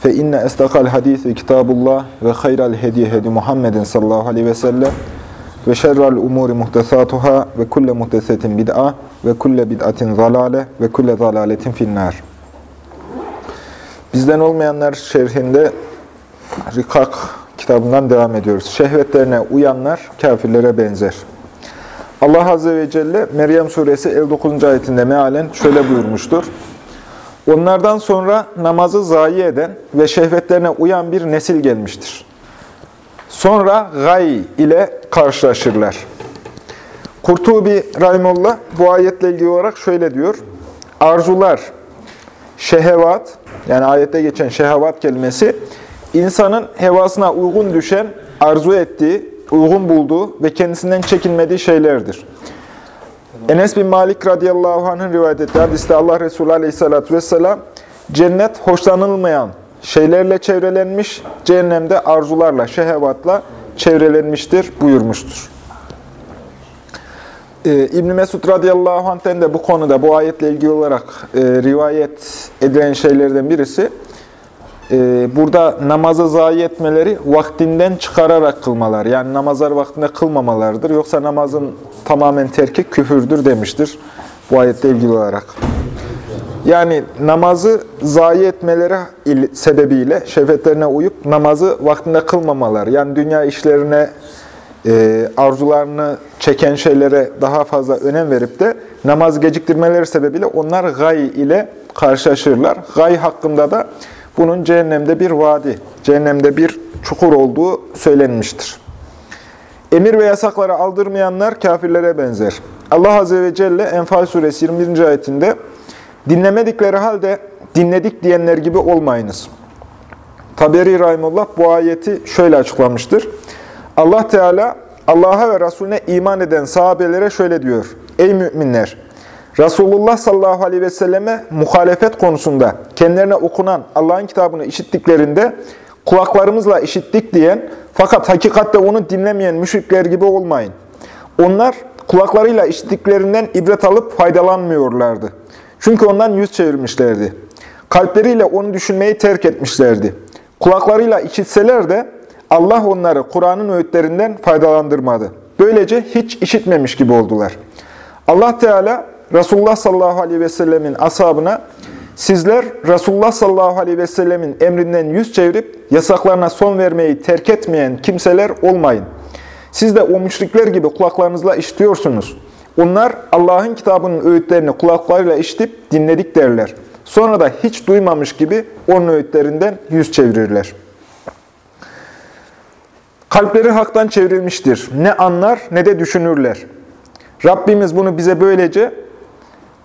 Fe inne estakal hadisi kitabullah ve hayral hediye hedi Muhammedin sallallahu aleyhi ve sellem ve şerrel umuri muhtesatuhâ ve kulle muhtesetin bid'a ve kulle bid'atin zalale ve kulle zalaletin finnâr. Bizden olmayanlar şerhinde Rikak kitabından devam ediyoruz. Şehvetlerine uyanlar kafirlere benzer. Allah Azze ve Celle Meryem suresi 59. ayetinde mealen şöyle buyurmuştur. Onlardan sonra namazı zayi eden ve şehvetlerine uyan bir nesil gelmiştir. Sonra gay ile karşılaşırlar. Kurtubi Rahimullah bu ayetle ilgili olarak şöyle diyor. Arzular, şehevat, yani ayette geçen şehevat kelimesi, insanın hevasına uygun düşen, arzu ettiği, uygun bulduğu ve kendisinden çekinmediği şeylerdir. Enes bin Malik radıyallahu anh'ın rivayet ettiği hadiste Allah Resulü aleyhissalatü vesselam cennet hoşlanılmayan şeylerle çevrelenmiş, cehennemde arzularla, şehevatla çevrelenmiştir buyurmuştur. Ee, İbn Mesud radıyallahu anh'ten de bu konuda bu ayetle ilgili olarak e, rivayet edilen şeylerden birisi burada namazı zayi etmeleri vaktinden çıkararak kılmalar. Yani namazlar vaktinde kılmamalarıdır. Yoksa namazın tamamen terki küfürdür demiştir bu ayetle ilgili olarak. Yani namazı zayi etmeleri sebebiyle şehvetlerine uyup namazı vaktinde kılmamalar. Yani dünya işlerine, e, arzularını çeken şeylere daha fazla önem verip de namaz geciktirmeleri sebebiyle onlar gay ile karşılaşırlar. Gay hakkında da bunun cehennemde bir vadi, cehennemde bir çukur olduğu söylenmiştir. Emir ve yasakları aldırmayanlar kafirlere benzer. Allah Azze ve Celle Enfal Suresi 21. ayetinde dinlemedikleri halde dinledik diyenler gibi olmayınız. Taberi Rahimullah bu ayeti şöyle açıklamıştır. Allah Teala Allah'a ve Resulüne iman eden sahabelere şöyle diyor. Ey müminler! Resulullah sallallahu aleyhi ve selleme muhalefet konusunda kendilerine okunan Allah'ın kitabını işittiklerinde kulaklarımızla işittik diyen fakat hakikatte onu dinlemeyen müşrikler gibi olmayın. Onlar kulaklarıyla işittiklerinden ibret alıp faydalanmıyorlardı. Çünkü ondan yüz çevirmişlerdi. Kalpleriyle onu düşünmeyi terk etmişlerdi. Kulaklarıyla işitseler de Allah onları Kur'an'ın öğütlerinden faydalandırmadı. Böylece hiç işitmemiş gibi oldular. Allah Teala Resulullah sallallahu aleyhi ve sellemin ashabına sizler Resulullah sallallahu aleyhi ve sellemin emrinden yüz çevirip yasaklarına son vermeyi terk etmeyen kimseler olmayın. Siz de o müşrikler gibi kulaklarınızla işitiyorsunuz. Onlar Allah'ın kitabının öğütlerini kulaklarıyla işitip dinledik derler. Sonra da hiç duymamış gibi onun öğütlerinden yüz çevirirler. Kalpleri haktan çevrilmiştir. Ne anlar ne de düşünürler. Rabbimiz bunu bize böylece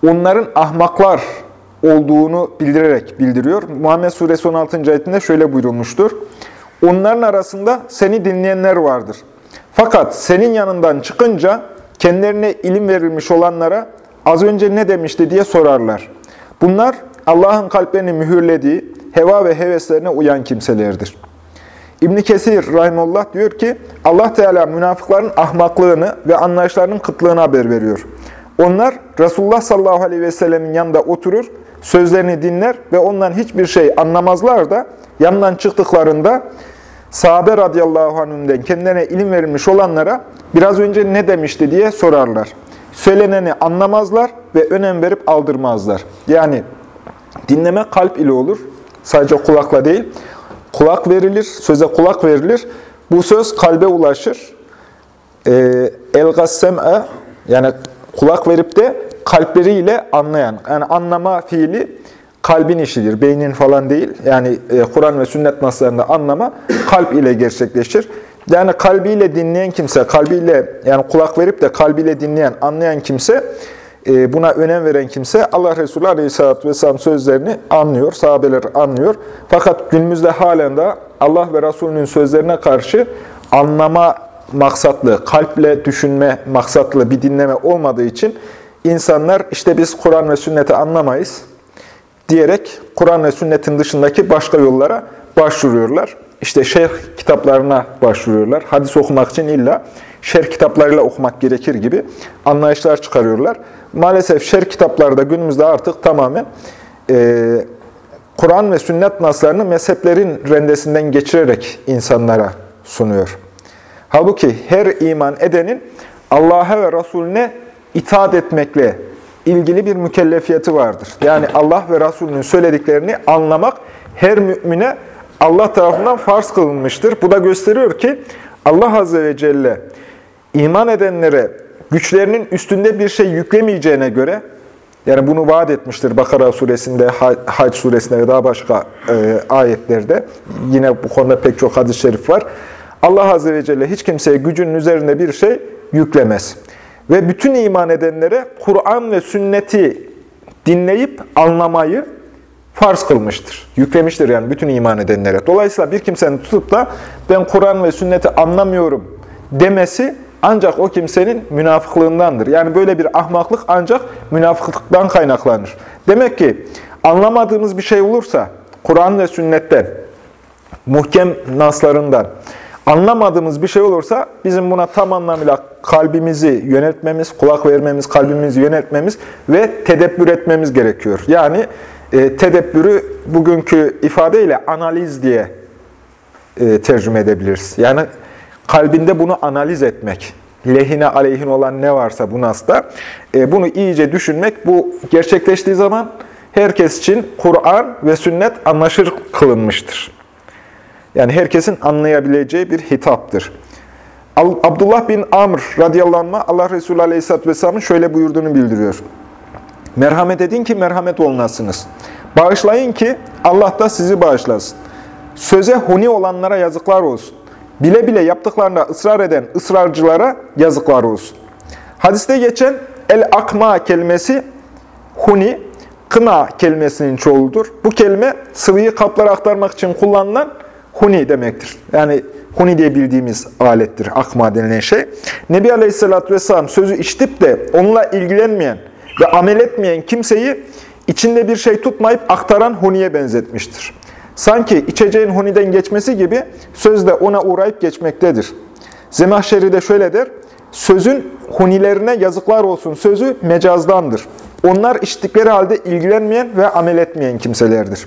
onların ahmaklar olduğunu bildirerek bildiriyor. Muhammed Suresi 16. ayetinde şöyle buyurulmuştur. Onların arasında seni dinleyenler vardır. Fakat senin yanından çıkınca kendilerine ilim verilmiş olanlara az önce ne demişti diye sorarlar. Bunlar Allah'ın kalplerini mühürlediği, heva ve heveslerine uyan kimselerdir. İbn Kesir rahimullah diyor ki Allah Teala münafıkların ahmaklığını ve anlayışlarının kıtlığını haber veriyor. Onlar Resulullah sallallahu aleyhi ve sellemin yanında oturur, sözlerini dinler ve ondan hiçbir şey anlamazlar da yanından çıktıklarında sahabe radıyallahu anhümden kendilerine ilim verilmiş olanlara biraz önce ne demişti diye sorarlar. Söyleneni anlamazlar ve önem verip aldırmazlar. Yani dinleme kalp ile olur, sadece kulakla değil. Kulak verilir, söze kulak verilir. Bu söz kalbe ulaşır. El-gassem'e yani kulak verip de kalpleriyle anlayan. Yani anlama fiili kalbin işidir, beynin falan değil. Yani e, Kur'an ve sünnet naslarında anlama kalp ile gerçekleşir. Yani kalbiyle dinleyen kimse, kalbiyle yani kulak verip de kalbiyle dinleyen, anlayan kimse, e, buna önem veren kimse Allah Resulü Aleyhisselatü Vesselam sözlerini anlıyor, sahabeler anlıyor. Fakat günümüzde halen de Allah ve Resulünün sözlerine karşı anlama maksatlı, kalple düşünme maksatlı bir dinleme olmadığı için insanlar işte biz Kur'an ve sünneti anlamayız diyerek Kur'an ve sünnetin dışındaki başka yollara başvuruyorlar. İşte şerh kitaplarına başvuruyorlar. Hadis okumak için illa şerh kitaplarıyla okumak gerekir gibi anlayışlar çıkarıyorlar. Maalesef şerh kitapları da günümüzde artık tamamen e, Kur'an ve sünnet naslarını mezheplerin rendesinden geçirerek insanlara sunuyor. Halbuki her iman edenin Allah'a ve Resulüne itaat etmekle ilgili bir mükellefiyeti vardır. Yani Allah ve Resulünün söylediklerini anlamak her mümine Allah tarafından farz kılınmıştır. Bu da gösteriyor ki Allah Azze ve Celle iman edenlere güçlerinin üstünde bir şey yüklemeyeceğine göre, yani bunu vaat etmiştir Bakara suresinde, Hac suresinde ve daha başka e, ayetlerde. Yine bu konuda pek çok hadis-i şerif var. Allah Azze ve Celle hiç kimseye gücünün üzerinde bir şey yüklemez. Ve bütün iman edenlere Kur'an ve sünneti dinleyip anlamayı farz kılmıştır. Yüklemiştir yani bütün iman edenlere. Dolayısıyla bir kimsenin tutup da ben Kur'an ve sünneti anlamıyorum demesi ancak o kimsenin münafıklığındandır. Yani böyle bir ahmaklık ancak münafıklıktan kaynaklanır. Demek ki anlamadığımız bir şey olursa Kur'an ve sünnetten, muhkem naslarından, anlamadığımız bir şey olursa bizim buna tam anlamıyla kalbimizi yönetmemiz, kulak vermemiz, kalbimizi yönetmemiz ve tedebbür etmemiz gerekiyor. Yani e, tedebbürü bugünkü ifadeyle analiz diye e, tercüme edebiliriz. Yani kalbinde bunu analiz etmek, lehine aleyhin olan ne varsa bu nasta, e, bunu iyice düşünmek, bu gerçekleştiği zaman herkes için Kur'an ve sünnet anlaşır kılınmıştır. Yani herkesin anlayabileceği bir hitaptır. Abdullah bin Amr radıyallahu anh Allah Resulü aleyhisselatü vesselamın şöyle buyurduğunu bildiriyor. Merhamet edin ki merhamet olunasınız. Bağışlayın ki Allah da sizi bağışlasın. Söze huni olanlara yazıklar olsun. Bile bile yaptıklarında ısrar eden ısrarcılara yazıklar olsun. Hadiste geçen el-akma kelimesi huni, kına kelimesinin çoğuludur. Bu kelime sıvıyı kaplara aktarmak için kullanılan huni demektir. Yani huni diye bildiğimiz alettir, akma denilen şey. Nebi Aleyhisselatü Vesselam sözü işitip de onunla ilgilenmeyen ve amel etmeyen kimseyi içinde bir şey tutmayıp aktaran huniye benzetmiştir. Sanki içeceğin huniden geçmesi gibi söz de ona uğrayıp geçmektedir. Zemahşeri de şöyle der, sözün hunilerine yazıklar olsun sözü mecazdandır. Onlar içtikleri halde ilgilenmeyen ve amel etmeyen kimselerdir.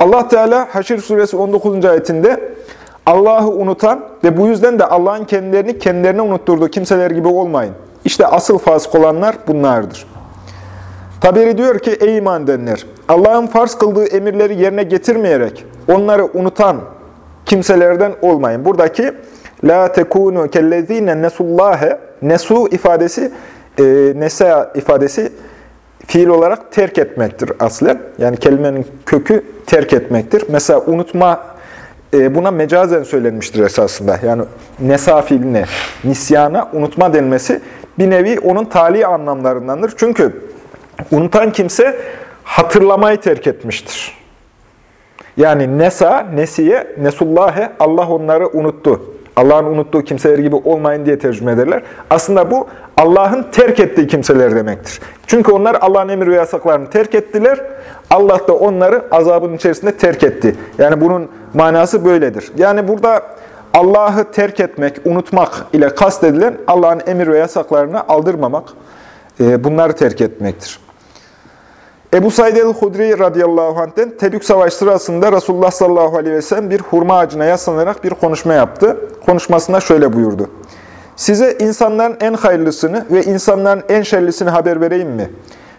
Allah Teala Haşir suresi 19. ayetinde Allah'ı unutan ve bu yüzden de Allah'ın kendilerini kendilerine unutturduğu kimseler gibi olmayın. İşte asıl fasık olanlar bunlardır. Taberi diyor ki ey iman edenler Allah'ın farz kıldığı emirleri yerine getirmeyerek onları unutan kimselerden olmayın. Buradaki la tekunu kellezine nesullâhe nesu ifadesi e, nesa ifadesi fiil olarak terk etmektir aslen. Yani kelimenin kökü terk etmektir. Mesela unutma e, buna mecazen söylenmiştir esasında. Yani nesa fiiline, nisyana unutma denmesi bir nevi onun tali anlamlarındandır. Çünkü unutan kimse hatırlamayı terk etmiştir. Yani nesa, nesiye, nesullâhe, Allah onları unuttu. Allah'ın unuttuğu kimseler gibi olmayın diye tercüme ederler. Aslında bu Allah'ın terk ettiği kimseler demektir. Çünkü onlar Allah'ın emir ve yasaklarını terk ettiler. Allah da onları azabın içerisinde terk etti. Yani bunun manası böyledir. Yani burada Allah'ı terk etmek, unutmak ile kastedilen Allah'ın emir ve yasaklarını aldırmamak, e, bunları terk etmektir. Ebu Said el-Hudri radıyallahu anh'ten Tebük Savaşı sırasında Resulullah sallallahu aleyhi ve sellem bir hurma ağacına yaslanarak bir konuşma yaptı. Konuşmasında şöyle buyurdu. Size insanların en hayırlısını ve insanların en şerlisini haber vereyim mi?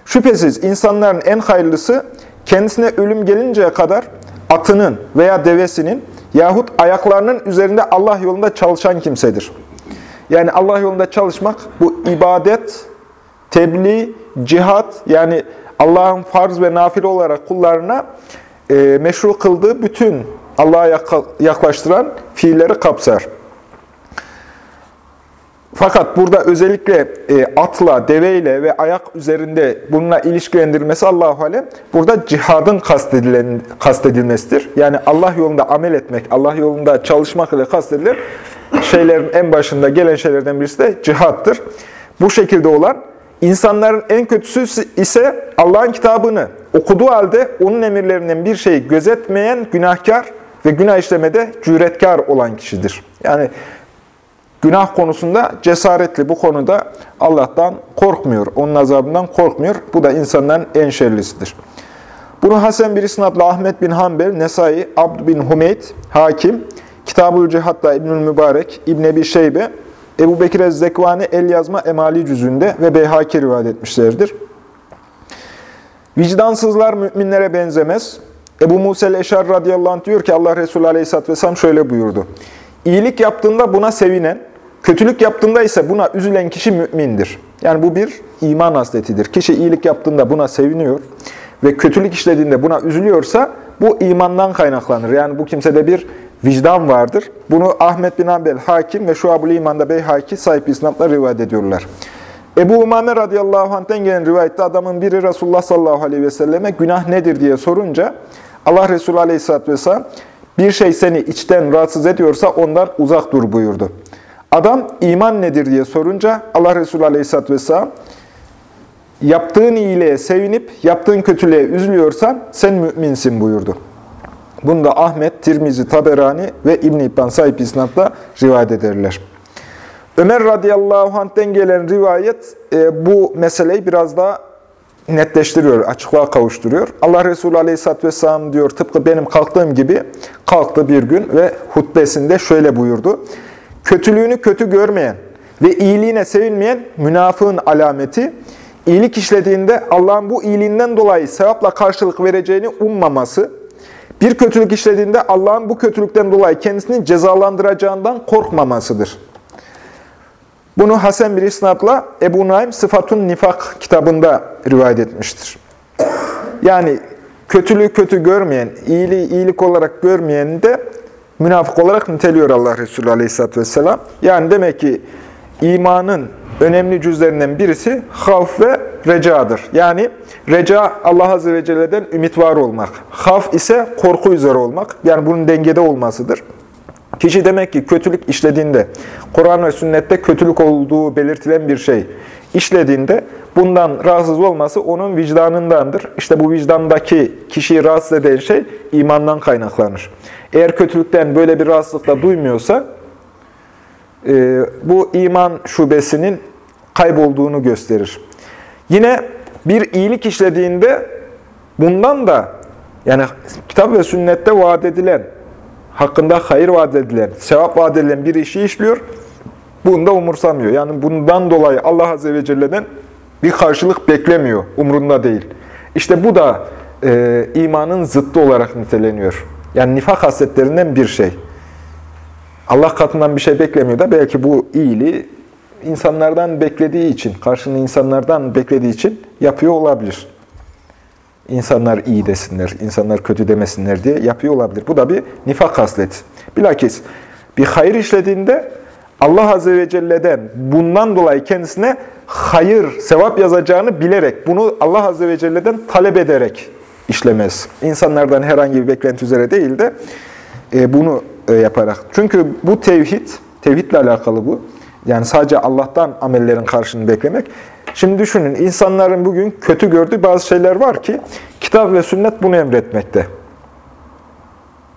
Şüphesiz insanların en hayırlısı kendisine ölüm gelinceye kadar atının veya devesinin yahut ayaklarının üzerinde Allah yolunda çalışan kimsedir. Yani Allah yolunda çalışmak bu ibadet, tebliğ, cihat yani Allah'ın farz ve nafile olarak kullarına e, meşru kıldığı bütün Allah'a yaklaştıran fiilleri kapsar. Fakat burada özellikle e, atla, deveyle ve ayak üzerinde bununla ilişkilendirilmesi Allahu alem burada cihadın kastedilen, kastedilmesidir. Yani Allah yolunda amel etmek, Allah yolunda çalışmak ile kastedilir. Şeylerin en başında gelen şeylerden birisi de cihattır. Bu şekilde olan insanların en kötüsü ise Allah'ın kitabını okuduğu halde onun emirlerinden bir şeyi gözetmeyen günahkar ve günah işlemede cüretkar olan kişidir. Yani günah konusunda cesaretli bu konuda Allah'tan korkmuyor, onun azabından korkmuyor. Bu da insanların en şerlisidir. Bunu Hasan bir isnadla Ahmet bin Hanbel, Nesai, Abd bin Humeyd, Hakim, Kitab-ül Cihat'ta İbnül Mübarek, İbn Ebi Şeybe, Ebu Bekir Ez-Zekvani El Yazma Emali cüzünde ve Beyhaki rivayet etmişlerdir. Vicdansızlar müminlere benzemez. Ebu Musel Eşar radıyallahu anh diyor ki Allah Resulü aleyhisselatü vesselam şöyle buyurdu. İyilik yaptığında buna sevinen, kötülük yaptığında ise buna üzülen kişi mümindir. Yani bu bir iman hasletidir. Kişi iyilik yaptığında buna seviniyor ve kötülük işlediğinde buna üzülüyorsa bu imandan kaynaklanır. Yani bu kimsede bir vicdan vardır. Bunu Ahmet bin Ambel Hakim ve Şuab-ül İman'da Beyhaki sahip isnatla rivayet ediyorlar. Ebu Umame radıyallahu anh'ten gelen rivayette adamın biri Resulullah sallallahu aleyhi ve selleme günah nedir diye sorunca Allah Resulü aleyhisselatü vesselam bir şey seni içten rahatsız ediyorsa ondan uzak dur buyurdu. Adam iman nedir diye sorunca Allah Resulü aleyhisselatü vesselam yaptığın iyiliğe sevinip yaptığın kötülüğe üzülüyorsan sen müminsin buyurdu. Bunu da Ahmet, Tirmizi, Taberani ve İbn-i İbban sahip isnatla rivayet ederler. Ömer radıyallahu anh'ten gelen rivayet e, bu meseleyi biraz daha netleştiriyor, açıklığa kavuşturuyor. Allah Resulü aleyhisselatü vesselam diyor, tıpkı benim kalktığım gibi kalktı bir gün ve hutbesinde şöyle buyurdu. Kötülüğünü kötü görmeyen ve iyiliğine sevinmeyen münafığın alameti, iyilik işlediğinde Allah'ın bu iyiliğinden dolayı sevapla karşılık vereceğini ummaması, bir kötülük işlediğinde Allah'ın bu kötülükten dolayı kendisini cezalandıracağından korkmamasıdır. Bunu Hasan bir isnatla Ebu Naim Sıfatun Nifak kitabında rivayet etmiştir. Yani kötülüğü kötü görmeyen, iyiliği iyilik olarak görmeyen de münafık olarak niteliyor Allah Resulü Aleyhisselatü Vesselam. Yani demek ki imanın önemli cüzlerinden birisi havf ve recadır. Yani reca Allah Azze ve Celle'den ümit var olmak. Havf ise korku üzere olmak. Yani bunun dengede olmasıdır. Kişi demek ki kötülük işlediğinde, Kur'an ve sünnette kötülük olduğu belirtilen bir şey işlediğinde bundan rahatsız olması onun vicdanındandır. İşte bu vicdandaki kişiyi rahatsız eden şey imandan kaynaklanır. Eğer kötülükten böyle bir rahatsızlıkla duymuyorsa e, bu iman şubesinin kaybolduğunu gösterir. Yine bir iyilik işlediğinde bundan da yani kitap ve sünnette vaat edilen hakkında hayır vaat edilen, sevap vaat edilen bir işi işliyor, bunu da umursamıyor. Yani bundan dolayı Allah Azze ve Celle'den bir karşılık beklemiyor, umrunda değil. İşte bu da e, imanın zıttı olarak niteleniyor. Yani nifak hasletlerinden bir şey. Allah katından bir şey beklemiyor da belki bu iyiliği insanlardan beklediği için, karşını insanlardan beklediği için yapıyor olabilir insanlar iyi desinler, insanlar kötü demesinler diye yapıyor olabilir. Bu da bir nifak hasleti. Bilakis bir hayır işlediğinde Allah Azze ve Celle'den bundan dolayı kendisine hayır, sevap yazacağını bilerek, bunu Allah Azze ve Celle'den talep ederek işlemez. İnsanlardan herhangi bir beklenti üzere değil de e, bunu e, yaparak. Çünkü bu tevhid, tevhidle alakalı bu. Yani sadece Allah'tan amellerin karşılığını beklemek. Şimdi düşünün, insanların bugün kötü gördüğü bazı şeyler var ki, kitap ve sünnet bunu emretmekte.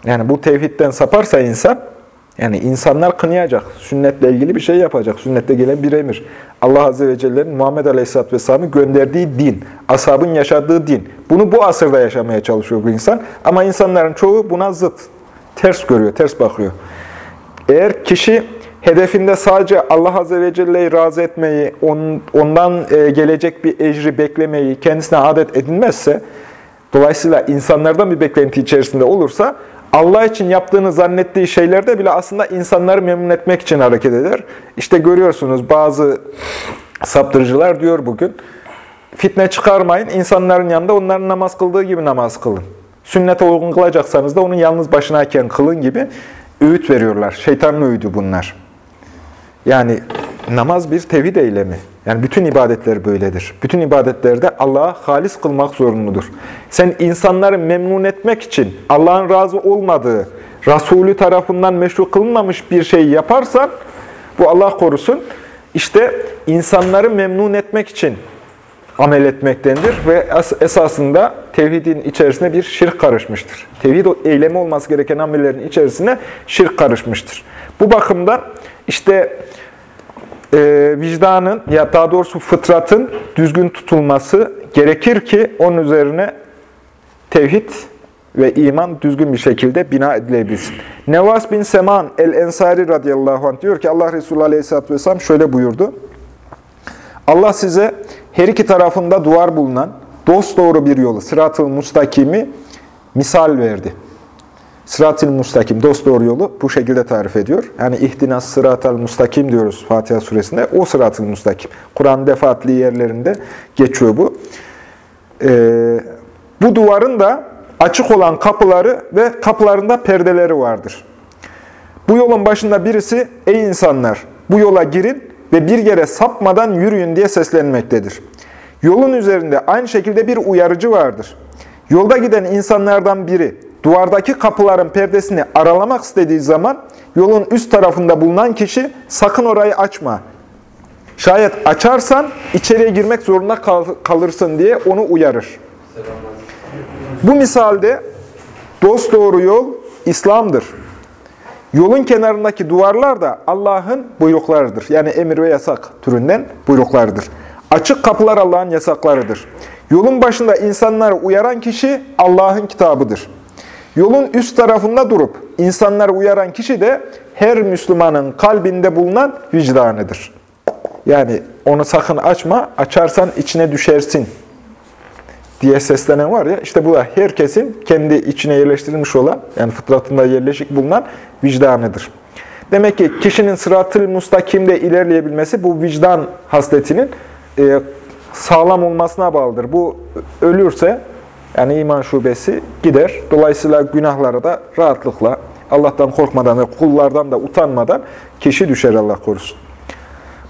Yani bu tevhidden saparsa insan, yani insanlar kınayacak, sünnetle ilgili bir şey yapacak, sünnette gelen bir emir. Allah Azze ve Celle'nin Muhammed Aleyhisselatü Vesselam'ın gönderdiği din, ashabın yaşadığı din. Bunu bu asırda yaşamaya çalışıyor bu insan. Ama insanların çoğu buna zıt, ters görüyor, ters bakıyor. Eğer kişi hedefinde sadece Allah Azze ve Celle'yi razı etmeyi, ondan e, gelecek bir ecri beklemeyi kendisine adet edinmezse, dolayısıyla insanlardan bir beklenti içerisinde olursa, Allah için yaptığını zannettiği şeylerde bile aslında insanları memnun etmek için hareket eder. İşte görüyorsunuz bazı saptırıcılar diyor bugün, fitne çıkarmayın, insanların yanında onların namaz kıldığı gibi namaz kılın. Sünnete uygun kılacaksanız da onun yalnız başınayken kılın gibi öğüt veriyorlar. Şeytanın öğüdü bunlar. Yani namaz bir tevhid eylemi. Yani bütün ibadetler böyledir. Bütün ibadetlerde Allah'a halis kılmak zorunludur. Sen insanları memnun etmek için Allah'ın razı olmadığı, Resulü tarafından meşru kılınmamış bir şey yaparsan, bu Allah korusun, işte insanları memnun etmek için amel etmektendir ve esasında tevhidin içerisine bir şirk karışmıştır. Tevhid eylemi olması gereken amellerin içerisine şirk karışmıştır. Bu bakımdan işte e, vicdanın ya daha doğrusu fıtratın düzgün tutulması gerekir ki onun üzerine tevhid ve iman düzgün bir şekilde bina edilebilsin. Nevas bin Seman el-Ensari radıyallahu anh diyor ki Allah Resulü aleyhisselatü vesselam şöyle buyurdu. Allah size her iki tarafında duvar bulunan dost doğru bir yolu, sırat-ı mustakimi misal verdi. Sırat-ı mustakim, dost doğru yolu bu şekilde tarif ediyor. Yani ihtinas sırat-ı mustakim diyoruz Fatiha suresinde. O sırat-ı mustakim. Kur'an defaatli yerlerinde geçiyor bu. Ee, bu duvarın da açık olan kapıları ve kapılarında perdeleri vardır. Bu yolun başında birisi, ey insanlar bu yola girin ve bir yere sapmadan yürüyün diye seslenmektedir. Yolun üzerinde aynı şekilde bir uyarıcı vardır. Yolda giden insanlardan biri duvardaki kapıların perdesini aralamak istediği zaman yolun üst tarafında bulunan kişi sakın orayı açma. Şayet açarsan içeriye girmek zorunda kalırsın diye onu uyarır. Bu misalde dost doğru yol İslam'dır. Yolun kenarındaki duvarlar da Allah'ın buyruklarıdır. Yani emir ve yasak türünden buyruklarıdır. Açık kapılar Allah'ın yasaklarıdır. Yolun başında insanları uyaran kişi Allah'ın kitabıdır. Yolun üst tarafında durup insanları uyaran kişi de her Müslümanın kalbinde bulunan vicdanıdır. Yani onu sakın açma, açarsan içine düşersin diye seslenen var ya, işte bu da herkesin kendi içine yerleştirilmiş olan, yani fıtratında yerleşik bulunan vicdanıdır. Demek ki kişinin sırat-ı mustakimde ilerleyebilmesi bu vicdan hasletinin e, sağlam olmasına bağlıdır. Bu ölürse, yani iman şubesi gider. Dolayısıyla günahlara da rahatlıkla, Allah'tan korkmadan ve kullardan da utanmadan kişi düşer Allah korusun.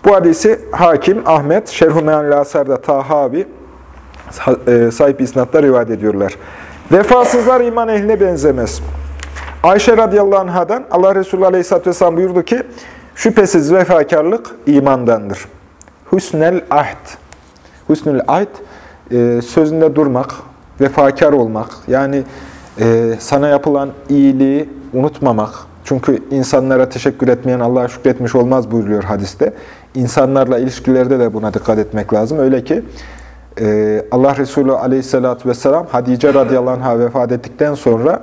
Bu hadisi Hakim, Ahmet, Meanil Asar'da Tahavi, e, sahip isnatlar rivayet ediyorlar. Vefasızlar iman ehline benzemez. Ayşe radıyallahu anhadan Allah Resulü aleyhisselatü vesselam buyurdu ki, şüphesiz vefakarlık imandandır. Hüsnel ahd. Hüsnül ahd, e, sözünde durmak, vefakar olmak. Yani e, sana yapılan iyiliği unutmamak. Çünkü insanlara teşekkür etmeyen Allah'a şükretmiş olmaz buyuruyor hadiste. İnsanlarla ilişkilerde de buna dikkat etmek lazım. Öyle ki e, Allah Resulü aleyhissalatü vesselam Hadice radıyallahu anh'a vefat ettikten sonra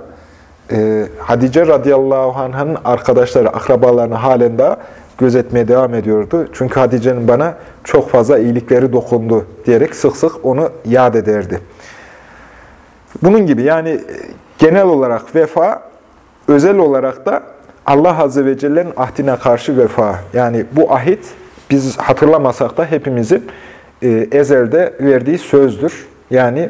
e, Hadice radıyallahu anh'ın arkadaşları, akrabalarını halen daha gözetmeye devam ediyordu. Çünkü Hadice'nin bana çok fazla iyilikleri dokundu diyerek sık sık onu yad ederdi. Bunun gibi yani genel olarak vefa, özel olarak da Allah Azze ve Celle'nin ahdine karşı vefa. Yani bu ahit biz hatırlamasak da hepimizin e, ezelde verdiği sözdür. Yani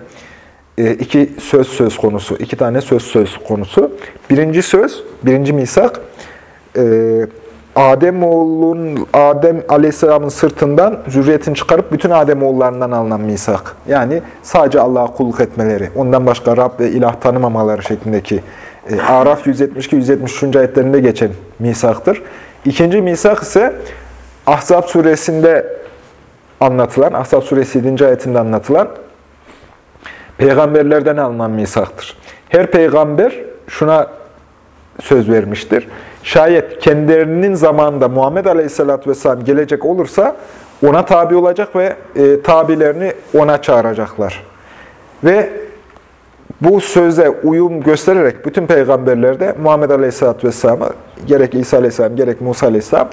e, iki söz söz konusu, iki tane söz söz konusu. Birinci söz, birinci misak, e, Adem oğlun Adem Aleyhisselam'ın sırtından zürriyetini çıkarıp bütün Adem oğullarından alınan misak. Yani sadece Allah'a kulluk etmeleri, ondan başka Rab ve ilah tanımamaları şeklindeki e, Araf 172-173. ayetlerinde geçen misaktır. İkinci misak ise Ahzab suresinde anlatılan, Ahzab suresi 7. ayetinde anlatılan peygamberlerden alınan misaktır. Her peygamber şuna söz vermiştir. Şayet kendilerinin zamanında Muhammed Aleyhisselatü Vesselam gelecek olursa ona tabi olacak ve e, tabilerini ona çağıracaklar. Ve bu söze uyum göstererek bütün peygamberlerde Muhammed Aleyhisselatü Vesselam'a gerek İsa Aleyhisselam gerek Musa Aleyhisselam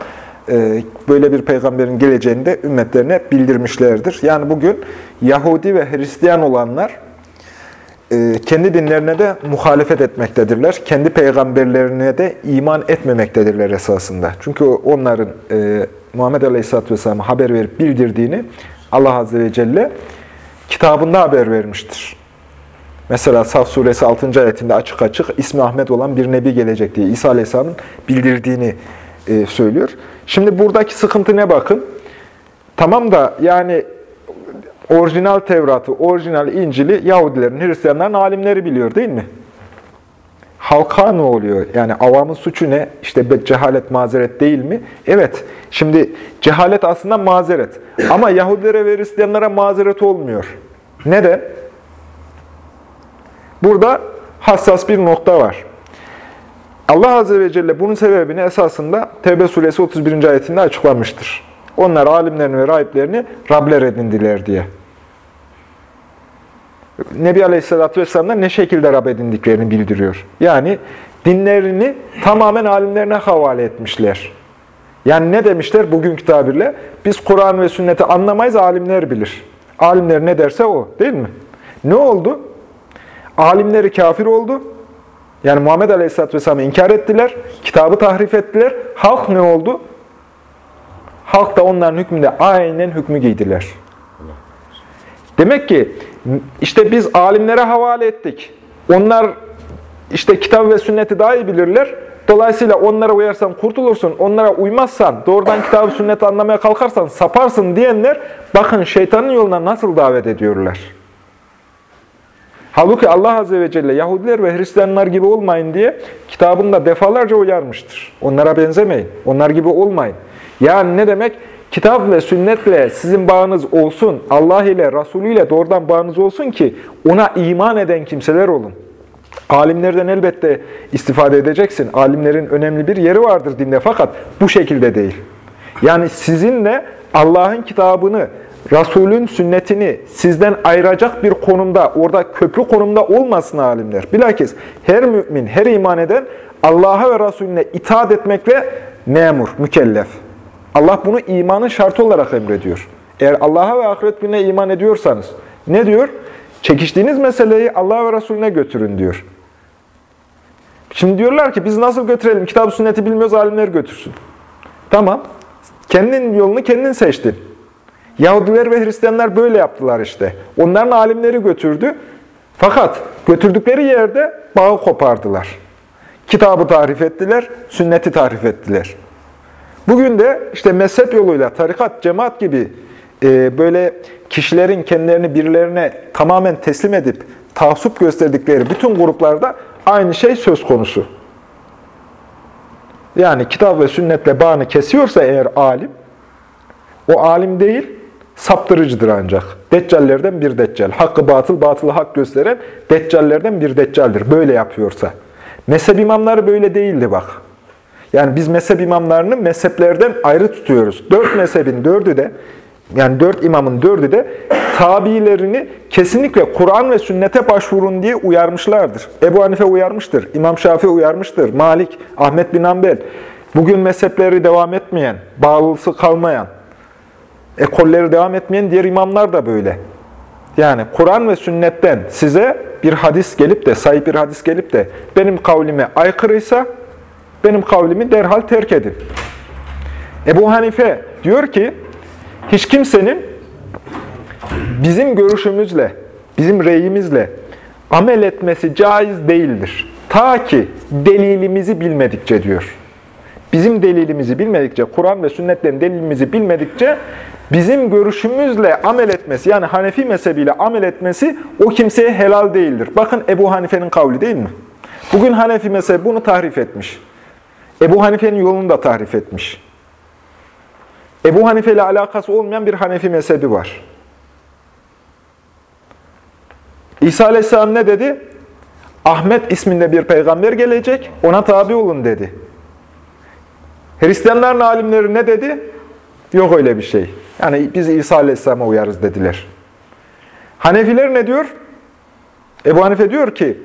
e, böyle bir peygamberin geleceğini de ümmetlerine bildirmişlerdir. Yani bugün Yahudi ve Hristiyan olanlar kendi dinlerine de muhalefet etmektedirler. Kendi peygamberlerine de iman etmemektedirler esasında. Çünkü onların e, Muhammed Aleyhisselatü Vesselam'a haber verip bildirdiğini Allah Azze ve Celle kitabında haber vermiştir. Mesela Saf suresi 6. ayetinde açık açık ismi Ahmet olan bir nebi gelecek diye İsa Aleyhisselam'ın bildirdiğini e, söylüyor. Şimdi buradaki sıkıntı ne bakın? Tamam da yani orijinal Tevrat'ı, orijinal İncil'i Yahudilerin, Hristiyanların alimleri biliyor değil mi? Halka ne oluyor? Yani avamın suçu ne? İşte cehalet mazeret değil mi? Evet. Şimdi cehalet aslında mazeret. Ama Yahudilere ve Hristiyanlara mazeret olmuyor. Neden? Burada hassas bir nokta var. Allah Azze ve Celle bunun sebebini esasında Tevbe suresi 31. ayetinde açıklamıştır. Onlar alimlerini ve rahiplerini Rabler edindiler diye. Nebi Aleyhisselatü Vesselam da ne şekilde Rab edindiklerini bildiriyor. Yani dinlerini tamamen alimlerine havale etmişler. Yani ne demişler bugünkü tabirle? Biz Kur'an ve sünneti anlamayız, alimler bilir. Alimler ne derse o, değil mi? Ne oldu? Alimleri kafir oldu. Yani Muhammed Aleyhisselatü Vesselam'ı inkar ettiler. Kitabı tahrif ettiler. Halk ne oldu? Halk da onların hükmünde aynen hükmü giydiler. Demek ki işte biz alimlere havale ettik. Onlar işte kitap ve sünneti daha iyi bilirler. Dolayısıyla onlara uyarsan kurtulursun, onlara uymazsan, doğrudan kitabı sünneti anlamaya kalkarsan saparsın diyenler bakın şeytanın yoluna nasıl davet ediyorlar. Halbuki Allah Azze ve Celle Yahudiler ve Hristiyanlar gibi olmayın diye kitabında defalarca uyarmıştır. Onlara benzemeyin, onlar gibi olmayın. Yani ne demek? Kitap ve sünnetle sizin bağınız olsun, Allah ile, Resulü ile doğrudan bağınız olsun ki ona iman eden kimseler olun. Alimlerden elbette istifade edeceksin. Alimlerin önemli bir yeri vardır dinde fakat bu şekilde değil. Yani sizinle Allah'ın kitabını, Resulün sünnetini sizden ayıracak bir konumda, orada köprü konumda olmasın alimler. Bilakis her mümin, her iman eden Allah'a ve Resulüne itaat etmekle memur, mükellef. Allah bunu imanın şartı olarak emrediyor. Eğer Allah'a ve ahiret gününe iman ediyorsanız, ne diyor? Çekiştiğiniz meseleyi Allah ve Resulüne götürün diyor. Şimdi diyorlar ki biz nasıl götürelim? Kitab-ı sünneti bilmiyoruz, alimler götürsün. Tamam. Kendin yolunu kendin seçtin. Yahudiler ve Hristiyanlar böyle yaptılar işte. Onların alimleri götürdü. Fakat götürdükleri yerde bağı kopardılar. Kitabı tarif ettiler, sünneti tarif ettiler. Bugün de işte mezhep yoluyla tarikat, cemaat gibi e, böyle kişilerin kendilerini birilerine tamamen teslim edip taassup gösterdikleri bütün gruplarda aynı şey söz konusu. Yani kitap ve sünnetle bağını kesiyorsa eğer alim, o alim değil, saptırıcıdır ancak. Deccallerden bir deccal. Hakkı batıl, batılı hak gösteren deccallerden bir deccaldir. Böyle yapıyorsa. Mezhep imamları böyle değildi bak. Yani biz mezhep imamlarını mezheplerden ayrı tutuyoruz. Dört mezhebin dördü de, yani dört imamın dördü de tabiilerini kesinlikle Kur'an ve sünnete başvurun diye uyarmışlardır. Ebu Hanife uyarmıştır, İmam Şafii uyarmıştır, Malik, Ahmet bin Hanbel. Bugün mezhepleri devam etmeyen, bağlısı kalmayan, ekolleri devam etmeyen diğer imamlar da böyle. Yani Kur'an ve sünnetten size bir hadis gelip de, sahip bir hadis gelip de benim kavlime aykırıysa benim kavlimi derhal terk edin. Ebu Hanife diyor ki, hiç kimsenin bizim görüşümüzle, bizim reyimizle amel etmesi caiz değildir. Ta ki delilimizi bilmedikçe diyor. Bizim delilimizi bilmedikçe, Kur'an ve sünnetten delilimizi bilmedikçe bizim görüşümüzle amel etmesi, yani Hanefi mezhebiyle amel etmesi o kimseye helal değildir. Bakın Ebu Hanife'nin kavli değil mi? Bugün Hanefi mezhebi bunu tahrif etmiş. Ebu Hanife'nin yolunu da tahrif etmiş. Ebu Hanife ile alakası olmayan bir Hanefi mezhebi var. İsa Aleyhisselam ne dedi? Ahmet isminde bir peygamber gelecek, ona tabi olun dedi. Hristiyanların alimleri ne dedi? Yok öyle bir şey. Yani biz İsa Aleyhisselam'a uyarız dediler. Hanefiler ne diyor? Ebu Hanife diyor ki,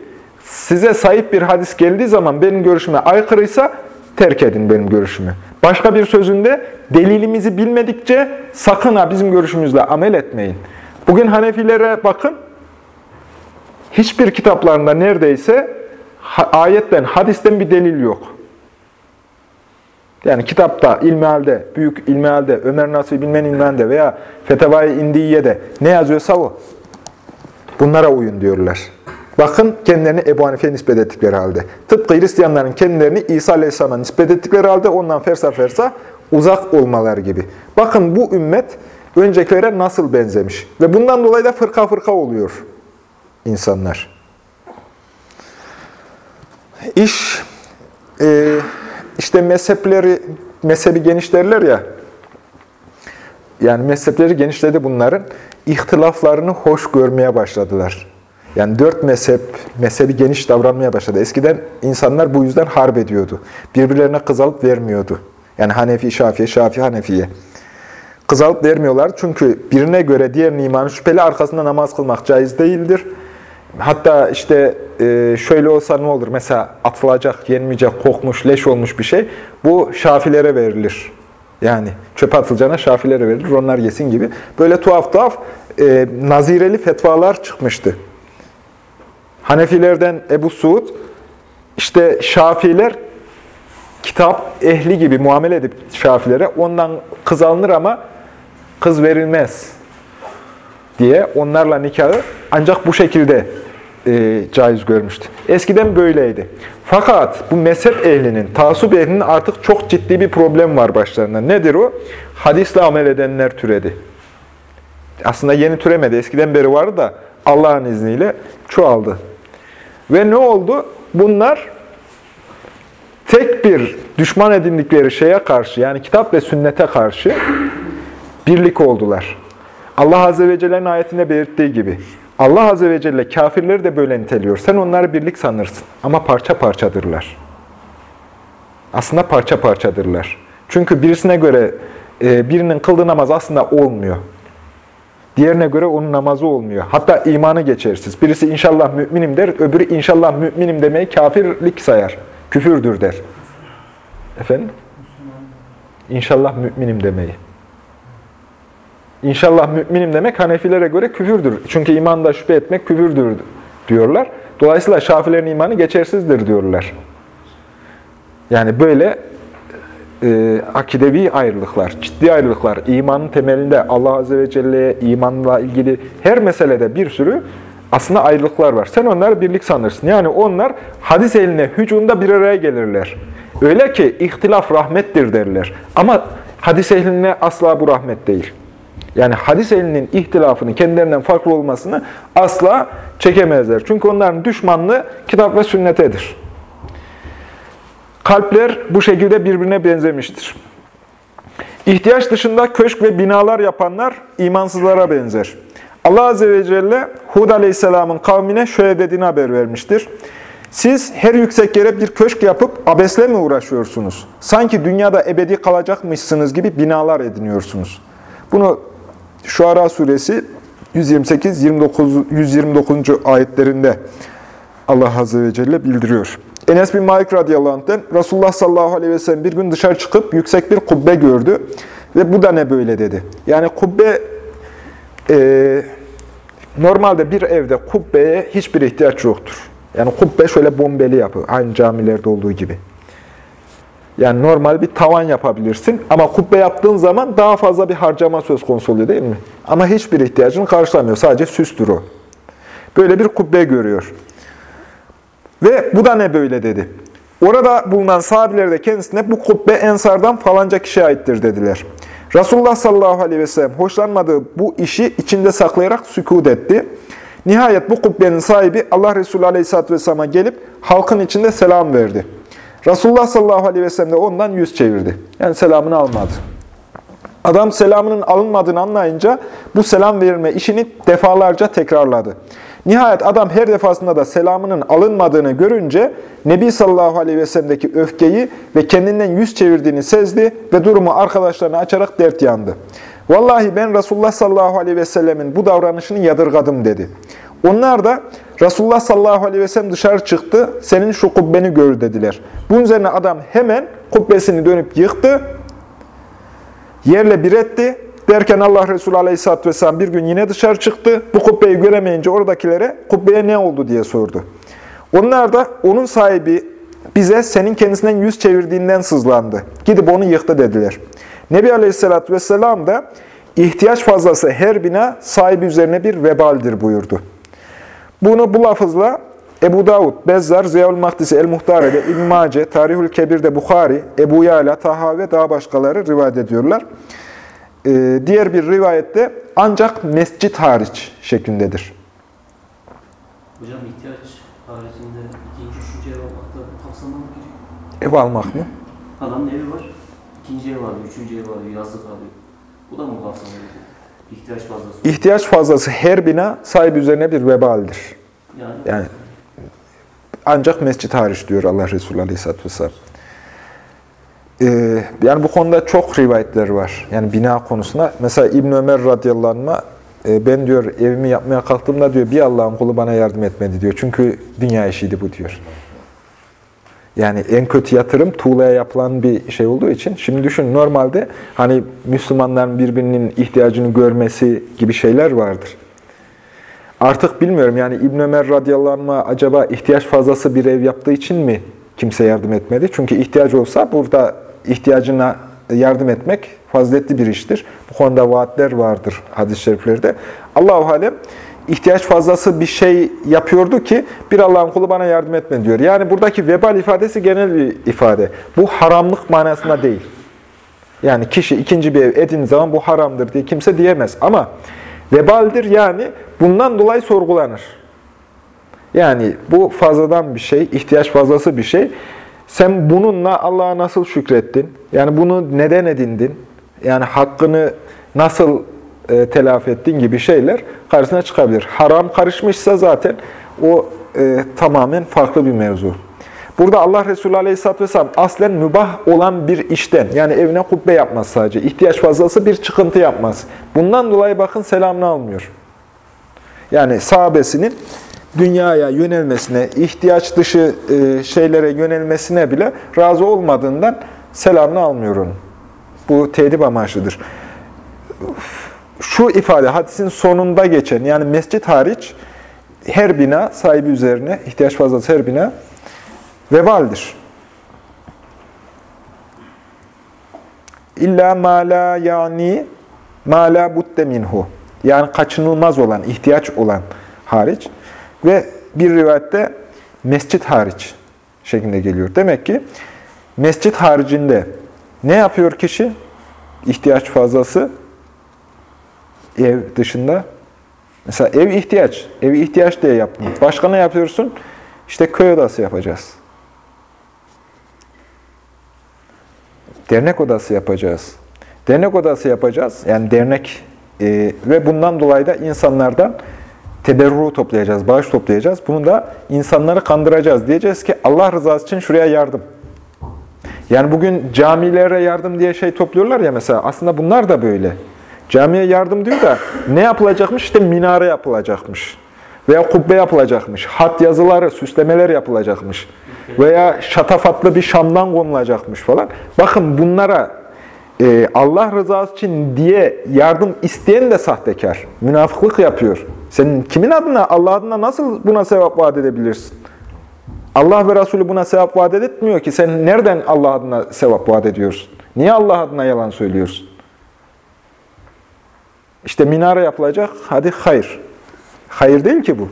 size sahip bir hadis geldiği zaman benim görüşüme aykırıysa terk edin benim görüşümü. Başka bir sözünde delilimizi bilmedikçe sakın ha bizim görüşümüzle amel etmeyin. Bugün Hanefilere bakın, hiçbir kitaplarında neredeyse ayetten, hadisten bir delil yok. Yani kitapta, ilmihalde, büyük ilmihalde, Ömer Nasuhi Bilmen ilmihalde veya Fetevai İndiye'de ne yazıyorsa o. Bunlara uyun diyorlar. Bakın kendilerini Ebu Hanife'ye nispet ettikleri halde. Tıpkı Hristiyanların kendilerini İsa Aleyhisselam'a nispet ettikleri halde ondan fersa fersa uzak olmaları gibi. Bakın bu ümmet öncekilere nasıl benzemiş. Ve bundan dolayı da fırka fırka oluyor insanlar. İş, e, işte mezhepleri, mezhebi genişlerler ya, yani mezhepleri genişledi bunların, ihtilaflarını hoş görmeye başladılar. Yani dört mezhep, mezhebi geniş davranmaya başladı. Eskiden insanlar bu yüzden harp ediyordu. Birbirlerine kız vermiyordu. Yani Hanefi, Şafii, Şafii, Hanefi'ye. Kız vermiyorlar çünkü birine göre diğerinin imanı şüpheli arkasında namaz kılmak caiz değildir. Hatta işte e, şöyle olsa ne olur? Mesela atılacak, yenmeyecek, kokmuş, leş olmuş bir şey. Bu şafilere verilir. Yani çöpe atılacağına şafilere verilir, onlar yesin gibi. Böyle tuhaf tuhaf e, nazireli fetvalar çıkmıştı. Hanefilerden Ebu Suud, işte Şafiler kitap ehli gibi muamele edip Şafilere ondan kız alınır ama kız verilmez diye onlarla nikahı ancak bu şekilde e, caiz görmüştü. Eskiden böyleydi. Fakat bu mezhep ehlinin, tasup ehlinin artık çok ciddi bir problem var başlarında. Nedir o? Hadisle amel edenler türedi. Aslında yeni türemedi. Eskiden beri vardı da Allah'ın izniyle çoğaldı. Ve ne oldu? Bunlar tek bir düşman edindikleri şeye karşı, yani kitap ve sünnete karşı birlik oldular. Allah Azze ve Celle'nin ayetinde belirttiği gibi. Allah Azze ve Celle kafirleri de böyle niteliyor. Sen onları birlik sanırsın ama parça parçadırlar. Aslında parça parçadırlar. Çünkü birisine göre e, birinin kıldığı namaz aslında olmuyor. Diğerine göre onun namazı olmuyor. Hatta imanı geçersiz. Birisi inşallah müminim der, öbürü inşallah müminim demeyi kafirlik sayar. Küfürdür der. Efendim? İnşallah müminim demeyi. İnşallah müminim demek Hanefilere göre küfürdür. Çünkü imanda şüphe etmek küfürdür diyorlar. Dolayısıyla Şafilerin imanı geçersizdir diyorlar. Yani böyle e, akidevi ayrılıklar, ciddi ayrılıklar, imanın temelinde Allah Azze ve Celle'ye imanla ilgili her meselede bir sürü aslında ayrılıklar var. Sen onları birlik sanırsın. Yani onlar hadis eline hücumda bir araya gelirler. Öyle ki ihtilaf rahmettir derler. Ama hadis ehline asla bu rahmet değil. Yani hadis elinin ihtilafını, kendilerinden farklı olmasını asla çekemezler. Çünkü onların düşmanlığı kitap ve sünnetedir. Kalpler bu şekilde birbirine benzemiştir. İhtiyaç dışında köşk ve binalar yapanlar imansızlara benzer. Allah Azze ve Celle Hud Aleyhisselam'ın kavmine şöyle dediğini haber vermiştir. Siz her yüksek yere bir köşk yapıp abesle mi uğraşıyorsunuz? Sanki dünyada ebedi kalacakmışsınız gibi binalar ediniyorsunuz. Bunu Şuara suresi 128 29 129. ayetlerinde Allah Azze ve Celle bildiriyor. Enes bin Malik radıyallahu anh'ten Resulullah sallallahu aleyhi ve sellem bir gün dışarı çıkıp yüksek bir kubbe gördü. Ve bu da ne böyle dedi. Yani kubbe e, normalde bir evde kubbeye hiçbir ihtiyaç yoktur. Yani kubbe şöyle bombeli yapı. Aynı camilerde olduğu gibi. Yani normal bir tavan yapabilirsin ama kubbe yaptığın zaman daha fazla bir harcama söz konusu oluyor değil mi? Ama hiçbir ihtiyacını karşılamıyor. Sadece süstür o. Böyle bir kubbe görüyor. Ve bu da ne böyle dedi. Orada bulunan sahabeler de kendisine bu kubbe ensardan falanca kişiye aittir dediler. Resulullah sallallahu aleyhi ve sellem hoşlanmadığı bu işi içinde saklayarak sükut etti. Nihayet bu kubbenin sahibi Allah Resulü aleyhisselatü vesselam'a gelip halkın içinde selam verdi. Resulullah sallallahu aleyhi ve sellem de ondan yüz çevirdi. Yani selamını almadı. Adam selamının alınmadığını anlayınca bu selam verilme işini defalarca tekrarladı. Nihayet adam her defasında da selamının alınmadığını görünce Nebi sallallahu aleyhi ve sellem'deki öfkeyi ve kendinden yüz çevirdiğini sezdi ve durumu arkadaşlarına açarak dert yandı. Vallahi ben Resulullah sallallahu aleyhi ve sellemin bu davranışını yadırgadım dedi. Onlar da Resulullah sallallahu aleyhi ve sellem dışarı çıktı, senin şu kubbeni gör dediler. Bunun üzerine adam hemen kubbesini dönüp yıktı, yerle bir etti. Derken Allah Resulü aleyhisselatü vesselam bir gün yine dışarı çıktı. Bu kubbeyi göremeyince oradakilere kubbeye ne oldu diye sordu. Onlar da onun sahibi bize senin kendisinden yüz çevirdiğinden sızlandı. Gidip onu yıktı dediler. Nebi aleyhisselatü vesselam da ihtiyaç fazlası her bina sahibi üzerine bir vebaldir buyurdu. Bunu bu lafızla Ebu Davud, Bezzar, Ziyaül Mahdisi, El-Muhtare'de, İbn Mace, Tarihül Kebir'de Bukhari, Ebu Yala, Taha ve daha başkaları rivayet ediyorlar. Ee, diğer bir rivayette ancak mescit hariç şeklindedir. Hocam ihtiyaç haricinde ikinci, üçüncü ev almakta kapsamına mı giriyor? Ev almak mı? Adamın evi var, ikinci ev var, üçüncü ev var, yazlık alıyor. Bu da mı kapsamına giriyor? İhtiyaç fazlası. İhtiyaç fazlası her bina sahibi üzerine bir vebaldir. Yani, Yani ancak mescit hariç diyor Allah Resulü Aleyhisselatü Vesselam. Ee, yani bu konuda çok rivayetler var. Yani bina konusunda. Mesela İbn Ömer radıyallahu anh'a e, ben diyor evimi yapmaya kalktığımda diyor bir Allah'ın kulu bana yardım etmedi diyor. Çünkü dünya işiydi bu diyor. Yani en kötü yatırım tuğlaya yapılan bir şey olduğu için. Şimdi düşün normalde hani Müslümanların birbirinin ihtiyacını görmesi gibi şeyler vardır. Artık bilmiyorum yani İbn Ömer radıyallahu anh'a acaba ihtiyaç fazlası bir ev yaptığı için mi kimse yardım etmedi? Çünkü ihtiyaç olsa burada ihtiyacına yardım etmek faziletli bir iştir. Bu konuda vaatler vardır hadis-i şeriflerde. Allahu alem ihtiyaç fazlası bir şey yapıyordu ki bir Allah'ın kulu bana yardım etme diyor. Yani buradaki vebal ifadesi genel bir ifade. Bu haramlık manasında değil. Yani kişi ikinci bir ev edindiği zaman bu haramdır diye kimse diyemez. Ama vebaldir yani bundan dolayı sorgulanır. Yani bu fazladan bir şey, ihtiyaç fazlası bir şey. Sen bununla Allah'a nasıl şükrettin? Yani bunu neden edindin? Yani hakkını nasıl e, telafi ettin gibi şeyler karşısına çıkabilir. Haram karışmışsa zaten o e, tamamen farklı bir mevzu. Burada Allah Resulü Aleyhisselatü Vesselam aslen mübah olan bir işten, yani evine kubbe yapmaz sadece, ihtiyaç fazlası bir çıkıntı yapmaz. Bundan dolayı bakın selamını almıyor. Yani sahabesinin dünyaya yönelmesine, ihtiyaç dışı e, şeylere yönelmesine bile razı olmadığından selamını almıyor onun. Bu tedip amaçlıdır. Şu ifade hadisin sonunda geçen yani mescit hariç her bina sahibi üzerine ihtiyaç fazlası her bina vebaldir. İlla ma la yani ma la budde minhu. Yani kaçınılmaz olan, ihtiyaç olan hariç. Ve bir rivayette mescit hariç şeklinde geliyor. Demek ki mescit haricinde ne yapıyor kişi? İhtiyaç fazlası ev dışında. Mesela ev ihtiyaç. Evi ihtiyaç diye yaptın. Başka ne yapıyorsun? İşte köy odası yapacağız. Dernek odası yapacağız. Dernek odası yapacağız. Yani dernek e, ve bundan dolayı da insanlardan teberru toplayacağız, bağış toplayacağız. Bunu da insanları kandıracağız. Diyeceğiz ki Allah rızası için şuraya yardım. Yani bugün camilere yardım diye şey topluyorlar ya mesela. Aslında bunlar da böyle. Camiye yardım diyor da ne yapılacakmış? İşte minare yapılacakmış. Veya kubbe yapılacakmış. Hat yazıları, süslemeler yapılacakmış. Veya şatafatlı bir şamdan konulacakmış falan. Bakın bunlara e, Allah rızası için diye yardım isteyen de sahtekar. Münafıklık yapıyor. Senin kimin adına, Allah adına nasıl buna sevap vaat edebilirsin? Allah ve Resulü buna sevap vaat etmiyor ki. Sen nereden Allah adına sevap vaat ediyorsun? Niye Allah adına yalan söylüyorsun? İşte minare yapılacak, hadi hayır. Hayır değil ki bu.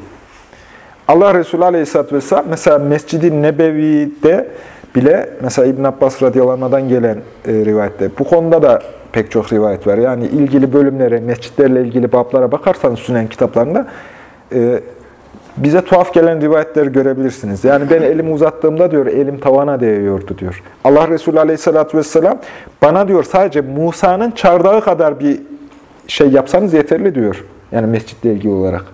Allah Resulü Aleyhisselatü Vesselam mesela Mescid-i Nebevi'de bile mesela İbn Abbas radıyallahu gelen e, rivayette bu konuda da pek çok rivayet var. Yani ilgili bölümlere, mescitlerle ilgili bablara bakarsanız Sünen kitaplarında e, bize tuhaf gelen rivayetleri görebilirsiniz. Yani ben elimi uzattığımda diyor elim tavana değiyordu diyor. Allah Resulü Aleyhisselatü vesselam bana diyor sadece Musa'nın çardağı kadar bir şey yapsanız yeterli diyor. Yani mescitle ilgili olarak.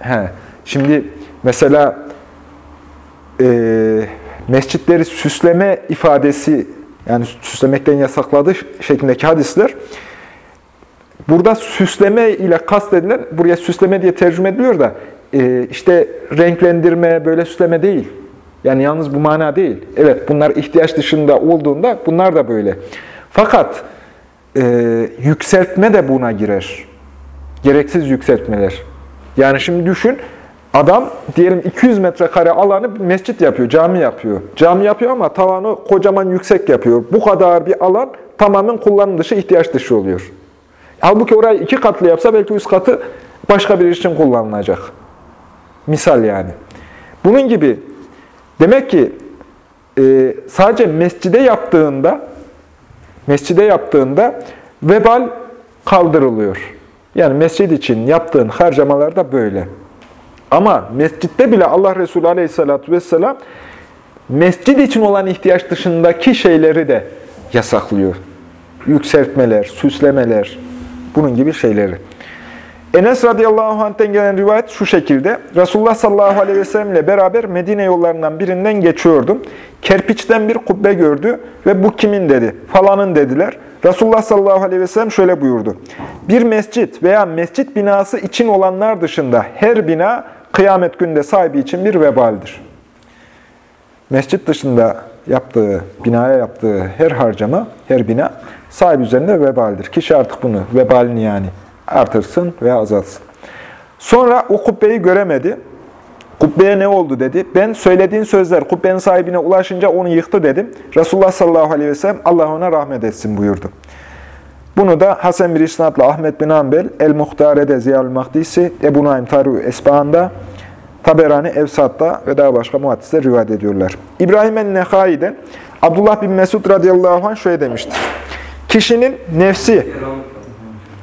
He. Şimdi mesela e, mescitleri süsleme ifadesi yani süslemekten yasakladığı şeklindeki hadisler burada süsleme ile kastedilen buraya süsleme diye tercüme ediliyor da e, işte renklendirme böyle süsleme değil. Yani yalnız bu mana değil. Evet bunlar ihtiyaç dışında olduğunda bunlar da böyle. Fakat e, yükseltme de buna girer. Gereksiz yükseltmeler. Yani şimdi düşün, adam diyelim 200 metrekare alanı mescit yapıyor, cami yapıyor. Cami yapıyor ama tavanı kocaman yüksek yapıyor. Bu kadar bir alan tamamen kullanım dışı, ihtiyaç dışı oluyor. Halbuki orayı iki katlı yapsa belki üst katı başka bir iş için kullanılacak. Misal yani. Bunun gibi demek ki e, sadece mescide yaptığında mescide yaptığında vebal kaldırılıyor. Yani mescid için yaptığın harcamalar da böyle. Ama mescitte bile Allah Resulü Aleyhisselatü Vesselam mescid için olan ihtiyaç dışındaki şeyleri de yasaklıyor. Yükseltmeler, süslemeler, bunun gibi şeyleri. Enes radıyallahu anh'ten gelen rivayet şu şekilde. Resulullah sallallahu aleyhi ve sellem ile beraber Medine yollarından birinden geçiyordum. Kerpiçten bir kubbe gördü ve bu kimin dedi. Falanın dediler. Resulullah sallallahu aleyhi ve sellem şöyle buyurdu. Bir mescit veya mescit binası için olanlar dışında her bina kıyamet günde sahibi için bir vebaldir. Mescit dışında yaptığı, binaya yaptığı her harcama, her bina sahibi üzerinde vebaldir. Kişi artık bunu, vebalini yani artırsın veya azaltsın. Sonra o kubbeyi göremedi. Kubbeye ne oldu dedi. Ben söylediğin sözler kubbenin sahibine ulaşınca onu yıktı dedim. Resulullah sallallahu aleyhi ve sellem Allah ona rahmet etsin buyurdu. Bunu da Hasan bir isnatla Ahmet bin Ambel, El-Muhtare'de Ziyal Mahdisi, Ebu Naim Tarih Esbağan'da, Taberani Evsat'ta ve daha başka muhaddisler rivayet ediyorlar. İbrahim el-Nehai'den Abdullah bin Mesud radıyallahu anh şöyle demiştir. Kişinin nefsi,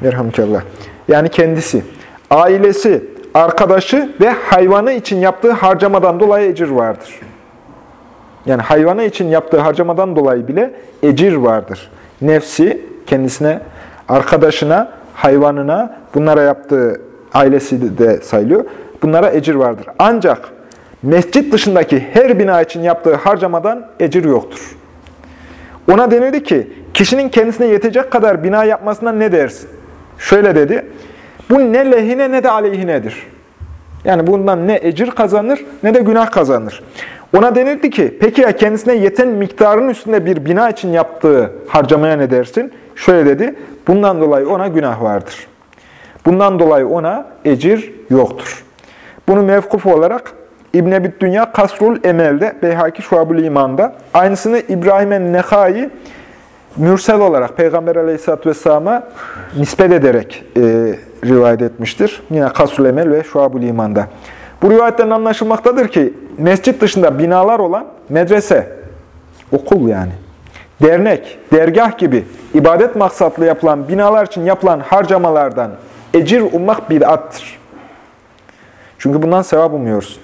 Merhamkallah. Yani kendisi, ailesi, arkadaşı ve hayvanı için yaptığı harcamadan dolayı ecir vardır. Yani hayvanı için yaptığı harcamadan dolayı bile ecir vardır. Nefsi, kendisine, arkadaşına, hayvanına, bunlara yaptığı ailesi de sayılıyor. Bunlara ecir vardır. Ancak mescit dışındaki her bina için yaptığı harcamadan ecir yoktur. Ona denildi ki, kişinin kendisine yetecek kadar bina yapmasına ne dersin? Şöyle dedi, bu ne lehine ne de aleyhinedir. Yani bundan ne ecir kazanır ne de günah kazanır. Ona denildi ki, peki ya kendisine yeten miktarın üstünde bir bina için yaptığı harcamaya ne dersin? Şöyle dedi, bundan dolayı ona günah vardır. Bundan dolayı ona ecir yoktur. Bunu mevkuf olarak İbn Ebi Dünya Kasrul Emel'de, Beyhaki Şuab-ül İman'da, aynısını İbrahim el-Nehai mürsel olarak Peygamber Aleyhisselatü Vesselam'a nispet ederek e, rivayet etmiştir. Yine Kasrul Emel ve Şuab-ül İman'da. Bu rivayetten anlaşılmaktadır ki mescit dışında binalar olan medrese, okul yani, dernek, dergah gibi ibadet maksatlı yapılan binalar için yapılan harcamalardan ecir ummak bid'attır. Çünkü bundan sevap umuyorsun.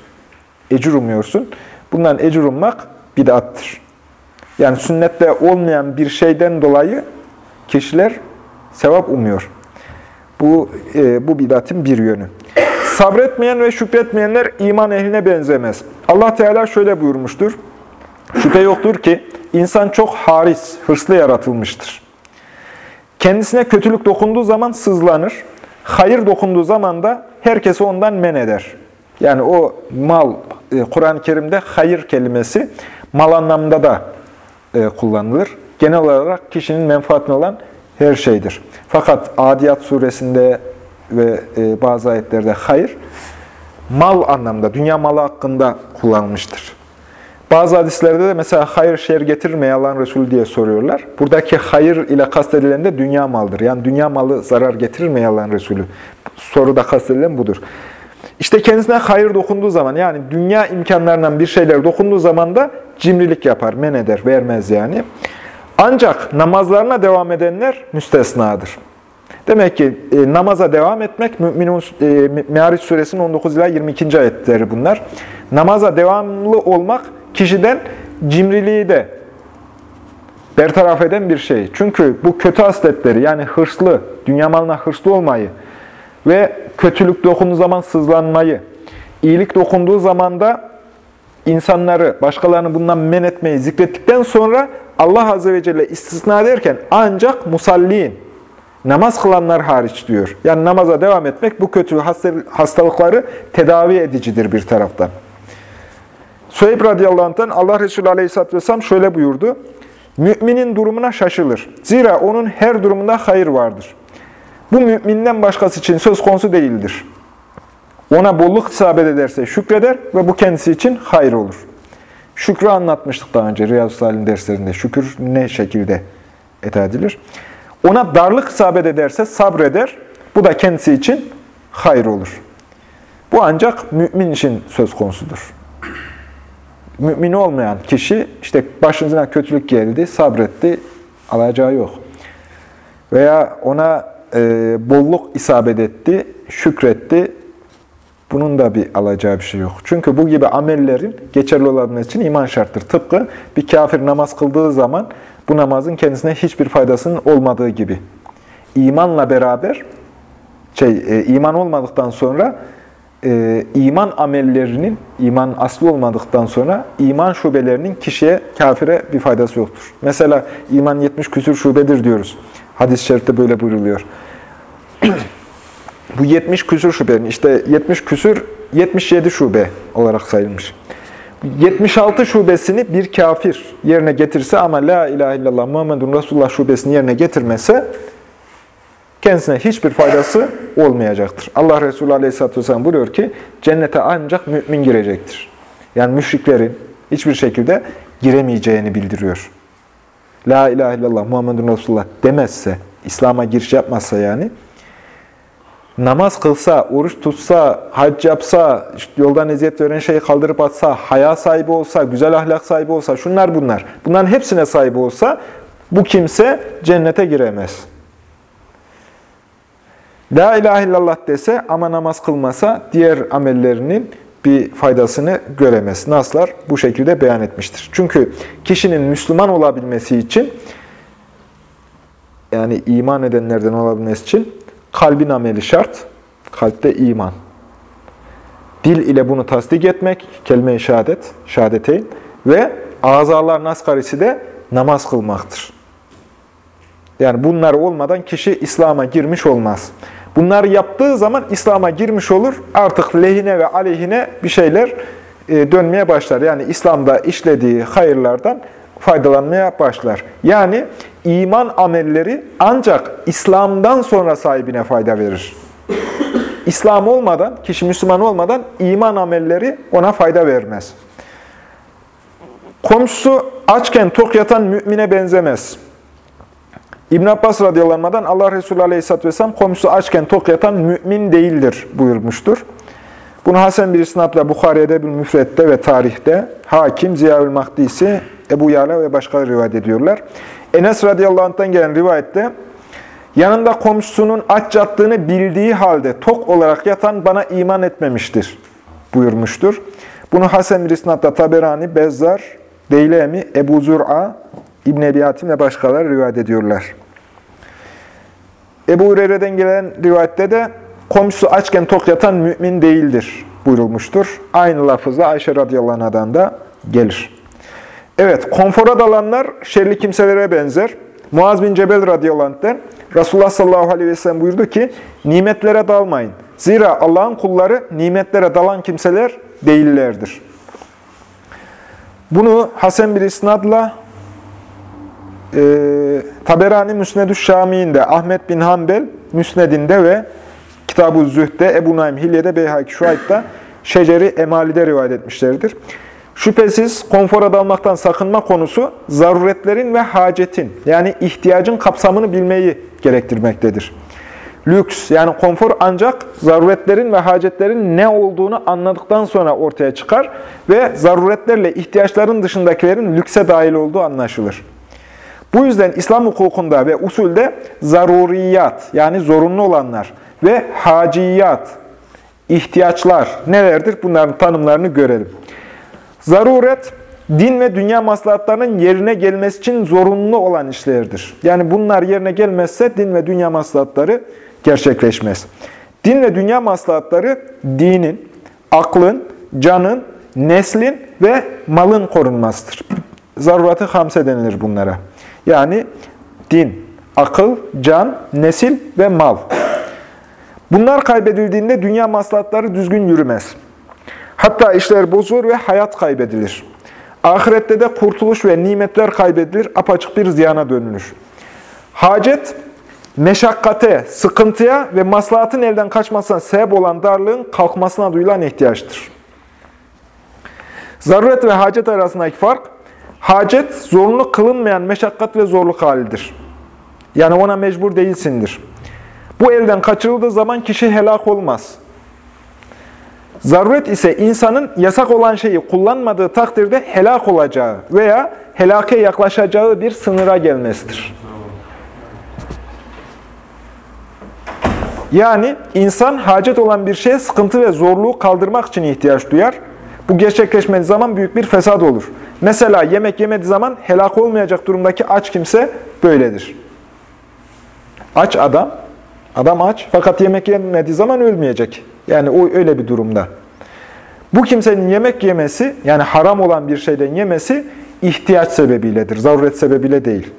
Ecir umuyorsun. Bundan ecir ummak bid'attır. Yani sünnette olmayan bir şeyden dolayı kişiler sevap umuyor. Bu, e, bu bid'atin bir yönü. Sabretmeyen ve şükretmeyenler iman ehline benzemez. Allah Teala şöyle buyurmuştur. Şüphe yoktur ki insan çok haris, hırslı yaratılmıştır. Kendisine kötülük dokunduğu zaman sızlanır. Hayır dokunduğu zaman da herkesi ondan men eder. Yani o mal, e, Kur'an-ı Kerim'de hayır kelimesi mal anlamında da e, kullanılır. Genel olarak kişinin menfaatine olan her şeydir. Fakat Adiyat suresinde ve e, bazı ayetlerde hayır, mal anlamda, dünya malı hakkında kullanılmıştır. Bazı hadislerde de mesela hayır şer getirir mi yalan Resul diye soruyorlar. Buradaki hayır ile kastedilen de dünya maldır. Yani dünya malı zarar getirir mi yalan Resulü? Soruda kastedilen budur. İşte kendisine hayır dokunduğu zaman yani dünya imkanlarından bir şeyler dokunduğu zaman da cimrilik yapar, men eder, vermez yani. Ancak namazlarına devam edenler müstesnadır. Demek ki e, namaza devam etmek, Müminun e, Meariç suresinin 19 ila 22. ayetleri bunlar. Namaza devamlı olmak kişiden cimriliği de bertaraf eden bir şey. Çünkü bu kötü hasletleri yani hırslı, dünya malına hırslı olmayı ve kötülük dokunduğu zaman sızlanmayı, iyilik dokunduğu zaman da insanları, başkalarını bundan men etmeyi zikrettikten sonra Allah Azze ve Celle istisna ederken ancak musalliin, namaz kılanlar hariç diyor. Yani namaza devam etmek bu kötü hastalıkları tedavi edicidir bir taraftan. Süheyb radıyallahu anh'tan Allah Resulü aleyhisselatü vesselam şöyle buyurdu. Müminin durumuna şaşılır. Zira onun her durumunda hayır vardır. Bu müminden başkası için söz konusu değildir. Ona bolluk isabet ederse şükreder ve bu kendisi için hayır olur. Şükrü anlatmıştık daha önce Riyaz-ı Salih'in derslerinde. Şükür ne şekilde eda edilir? Ona darlık isabet ederse sabreder. Bu da kendisi için hayır olur. Bu ancak mümin için söz konusudur. Mümin olmayan kişi işte başına kötülük geldi, sabretti, alacağı yok. Veya ona e, bolluk isabet etti, şükretti, bunun da bir alacağı bir şey yok. Çünkü bu gibi amellerin geçerli olabilmesi için iman şarttır. Tıpkı bir kafir namaz kıldığı zaman bu namazın kendisine hiçbir faydasının olmadığı gibi. İmanla beraber, şey, e, iman olmadıktan sonra e, iman amellerinin, iman aslı olmadıktan sonra iman şubelerinin kişiye, kafire bir faydası yoktur. Mesela iman 70 küsür şubedir diyoruz. Hadis-i şerifte böyle buyruluyor. Bu 70 küsür şubenin, işte 70 küsür 77 şube olarak sayılmış. 76 şubesini bir kafir yerine getirse ama La ilahe illallah Muhammedun Resulullah şubesini yerine getirmese kendisine hiçbir faydası olmayacaktır. Allah Resulü Aleyhisselatü Vesselam buyuruyor ki cennete ancak mümin girecektir. Yani müşriklerin hiçbir şekilde giremeyeceğini bildiriyor. La ilahe illallah Muhammedun Resulullah demezse, İslam'a giriş yapmazsa yani, namaz kılsa, oruç tutsa, hac yapsa, işte yoldan eziyet veren şeyi kaldırıp atsa, haya sahibi olsa, güzel ahlak sahibi olsa, şunlar bunlar. Bunların hepsine sahibi olsa bu kimse cennete giremez. La ilahe illallah dese ama namaz kılmasa diğer amellerinin bir faydasını göremez. Naslar bu şekilde beyan etmiştir. Çünkü kişinin Müslüman olabilmesi için yani iman edenlerden olabilmesi için kalbin ameli şart, kalpte iman. Dil ile bunu tasdik etmek, kelime-i şehadet, şehadeteyn ve azaların asgarisi de namaz kılmaktır. Yani bunlar olmadan kişi İslam'a girmiş olmaz. Bunları yaptığı zaman İslam'a girmiş olur, artık lehine ve aleyhine bir şeyler e, dönmeye başlar. Yani İslam'da işlediği hayırlardan faydalanmaya başlar. Yani iman amelleri ancak İslam'dan sonra sahibine fayda verir. İslam olmadan, kişi Müslüman olmadan iman amelleri ona fayda vermez. Komşusu açken tok yatan mümine benzemez. İbn Abbas radıyallahu Allah Resulü aleyhisselatü vesselam komşusu açken tok yatan mümin değildir buyurmuştur. Bunu Hasan bir isnatla Bukhari'de, bir müfrette ve tarihte, Hakim, Ziyaül Mahdisi, Ebu Yala ve başkaları rivayet ediyorlar. Enes radıyallahu anh'tan gelen rivayette, yanında komşusunun aç yattığını bildiği halde tok olarak yatan bana iman etmemiştir buyurmuştur. Bunu Hasan bir isnatla Taberani, Bezzar, Deylemi, Ebu Zur'a, İbn Ebi Hatim ve başkaları rivayet ediyorlar. Ebu Hureyre'den gelen rivayette de komşusu açken tok yatan mümin değildir buyurulmuştur. Aynı lafızla Ayşe radıyallahu anh'dan da gelir. Evet, konfora dalanlar şerli kimselere benzer. Muaz bin Cebel radıyallahu anh'ten Resulullah sallallahu aleyhi ve sellem buyurdu ki, nimetlere dalmayın. Zira Allah'ın kulları nimetlere dalan kimseler değillerdir. Bunu Hasan bir isnadla e, Taberani Müsned-ü Şami'inde, Ahmet bin Hanbel Müsned'inde ve Kitab-ı Zühd'de, Ebu Naim Hilye'de, Beyhaki Şuayb'da, Şeceri Emali'de rivayet etmişlerdir. Şüphesiz konfora dalmaktan sakınma konusu zaruretlerin ve hacetin yani ihtiyacın kapsamını bilmeyi gerektirmektedir. Lüks yani konfor ancak zaruretlerin ve hacetlerin ne olduğunu anladıktan sonra ortaya çıkar ve zaruretlerle ihtiyaçların dışındakilerin lükse dahil olduğu anlaşılır. Bu yüzden İslam hukukunda ve usulde zaruriyat yani zorunlu olanlar ve haciyat, ihtiyaçlar nelerdir? Bunların tanımlarını görelim. Zaruret, din ve dünya maslahatlarının yerine gelmesi için zorunlu olan işlerdir. Yani bunlar yerine gelmezse din ve dünya maslahatları gerçekleşmez. Din ve dünya maslahatları dinin, aklın, canın, neslin ve malın korunmasıdır. Zaruratı hamse denilir bunlara. Yani din, akıl, can, nesil ve mal. Bunlar kaybedildiğinde dünya maslahatları düzgün yürümez. Hatta işler bozulur ve hayat kaybedilir. Ahirette de kurtuluş ve nimetler kaybedilir, apaçık bir ziyana dönülür. Hacet, meşakkate, sıkıntıya ve maslahatın elden kaçmasına sebep olan darlığın kalkmasına duyulan ihtiyaçtır. Zaruret ve hacet arasındaki fark, hacet zorunlu kılınmayan meşakkat ve zorluk halidir. Yani ona mecbur değilsindir. Bu elden kaçırıldığı zaman kişi helak olmaz. Zaruret ise insanın yasak olan şeyi kullanmadığı takdirde helak olacağı veya helake yaklaşacağı bir sınıra gelmesidir. Yani insan hacet olan bir şeye sıkıntı ve zorluğu kaldırmak için ihtiyaç duyar. Bu gerçekleşmediği zaman büyük bir fesat olur. Mesela yemek yemediği zaman helak olmayacak durumdaki aç kimse böyledir. Aç adam, adam aç fakat yemek yemediği zaman ölmeyecek. Yani o öyle bir durumda. Bu kimsenin yemek yemesi, yani haram olan bir şeyden yemesi ihtiyaç sebebiyledir, zaruret sebebiyle değil.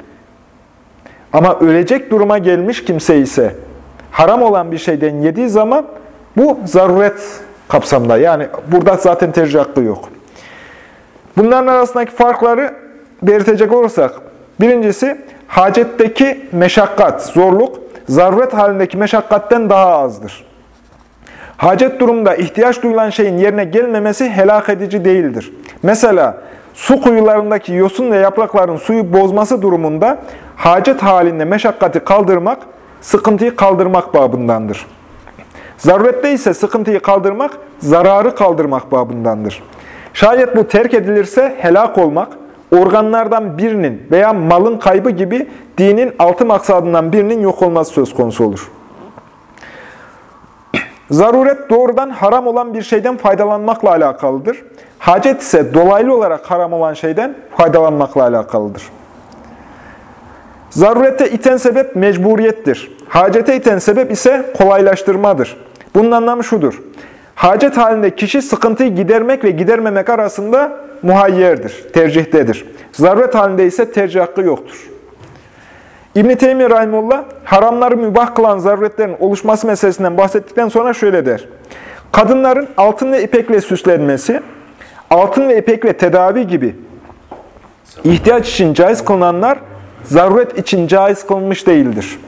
Ama ölecek duruma gelmiş kimse ise haram olan bir şeyden yediği zaman bu zaruret kapsamında. Yani burada zaten tercih hakkı yok. Bunların arasındaki farkları belirtecek olursak, birincisi hacetteki meşakkat, zorluk, zaruret halindeki meşakkatten daha azdır. Hacet durumunda ihtiyaç duyulan şeyin yerine gelmemesi helak edici değildir. Mesela su kuyularındaki yosun ve yaprakların suyu bozması durumunda hacet halinde meşakkati kaldırmak, sıkıntıyı kaldırmak babındandır. Zarurette ise sıkıntıyı kaldırmak, zararı kaldırmak babındandır. Şayet bu terk edilirse helak olmak, organlardan birinin veya malın kaybı gibi dinin altı maksadından birinin yok olması söz konusu olur. Zaruret doğrudan haram olan bir şeyden faydalanmakla alakalıdır. Hacet ise dolaylı olarak haram olan şeyden faydalanmakla alakalıdır. Zarurete iten sebep mecburiyettir. Hacete iten sebep ise kolaylaştırmadır. Bunun anlamı şudur. Hacet halinde kişi sıkıntıyı gidermek ve gidermemek arasında muhayyerdir, tercihdedir. Zaruret halinde ise tercih hakkı yoktur. İbn-i Teymi Rahimullah, haramları mübah kılan zaruretlerin oluşması meselesinden bahsettikten sonra şöyle der. Kadınların altın ve ipekle süslenmesi, altın ve ipekle tedavi gibi ihtiyaç için caiz kılınanlar, zaruret için caiz kılınmış değildir.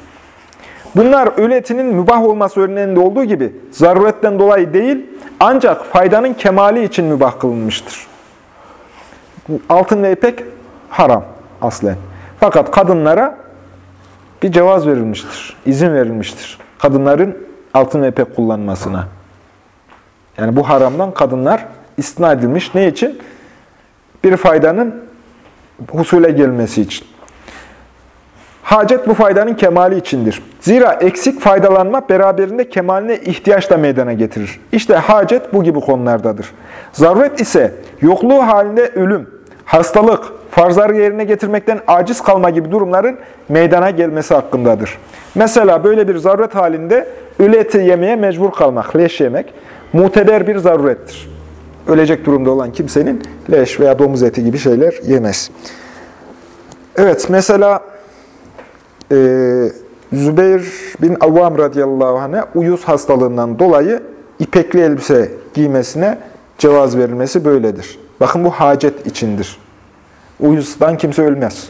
Bunlar ölü etinin mübah olması örneğinde olduğu gibi zaruretten dolayı değil, ancak faydanın kemali için mübah kılınmıştır. Altın ve ipek haram aslen. Fakat kadınlara bir cevaz verilmiştir, izin verilmiştir. Kadınların altın ve ipek kullanmasına. Yani bu haramdan kadınlar istina edilmiş. Ne için? Bir faydanın husule gelmesi için. Hacet bu faydanın kemali içindir. Zira eksik faydalanma beraberinde kemaline ihtiyaç da meydana getirir. İşte hacet bu gibi konulardadır. Zaruret ise yokluğu halinde ölüm, hastalık, farzları yerine getirmekten aciz kalma gibi durumların meydana gelmesi hakkındadır. Mesela böyle bir zaruret halinde ölü eti yemeye mecbur kalmak, leş yemek, muteder bir zarurettir. Ölecek durumda olan kimsenin leş veya domuz eti gibi şeyler yemez. Evet, mesela e, Zübeyir bin Avvam radıyallahu anh'a uyuz hastalığından dolayı ipekli elbise giymesine cevaz verilmesi böyledir. Bakın bu hacet içindir. Uyuzdan kimse ölmez.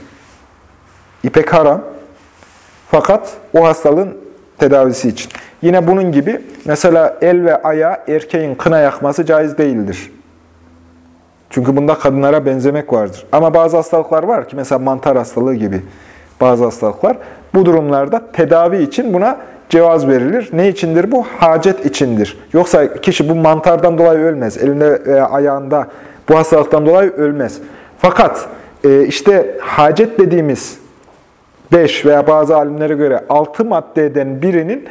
İpek haram. Fakat o hastalığın tedavisi için. Yine bunun gibi mesela el ve ayağa erkeğin kına yakması caiz değildir. Çünkü bunda kadınlara benzemek vardır. Ama bazı hastalıklar var ki mesela mantar hastalığı gibi bazı hastalıklar. Bu durumlarda tedavi için buna cevaz verilir. Ne içindir bu? Hacet içindir. Yoksa kişi bu mantardan dolayı ölmez. Elinde veya ayağında bu hastalıktan dolayı ölmez. Fakat e, işte hacet dediğimiz 5 veya bazı alimlere göre 6 maddeden birinin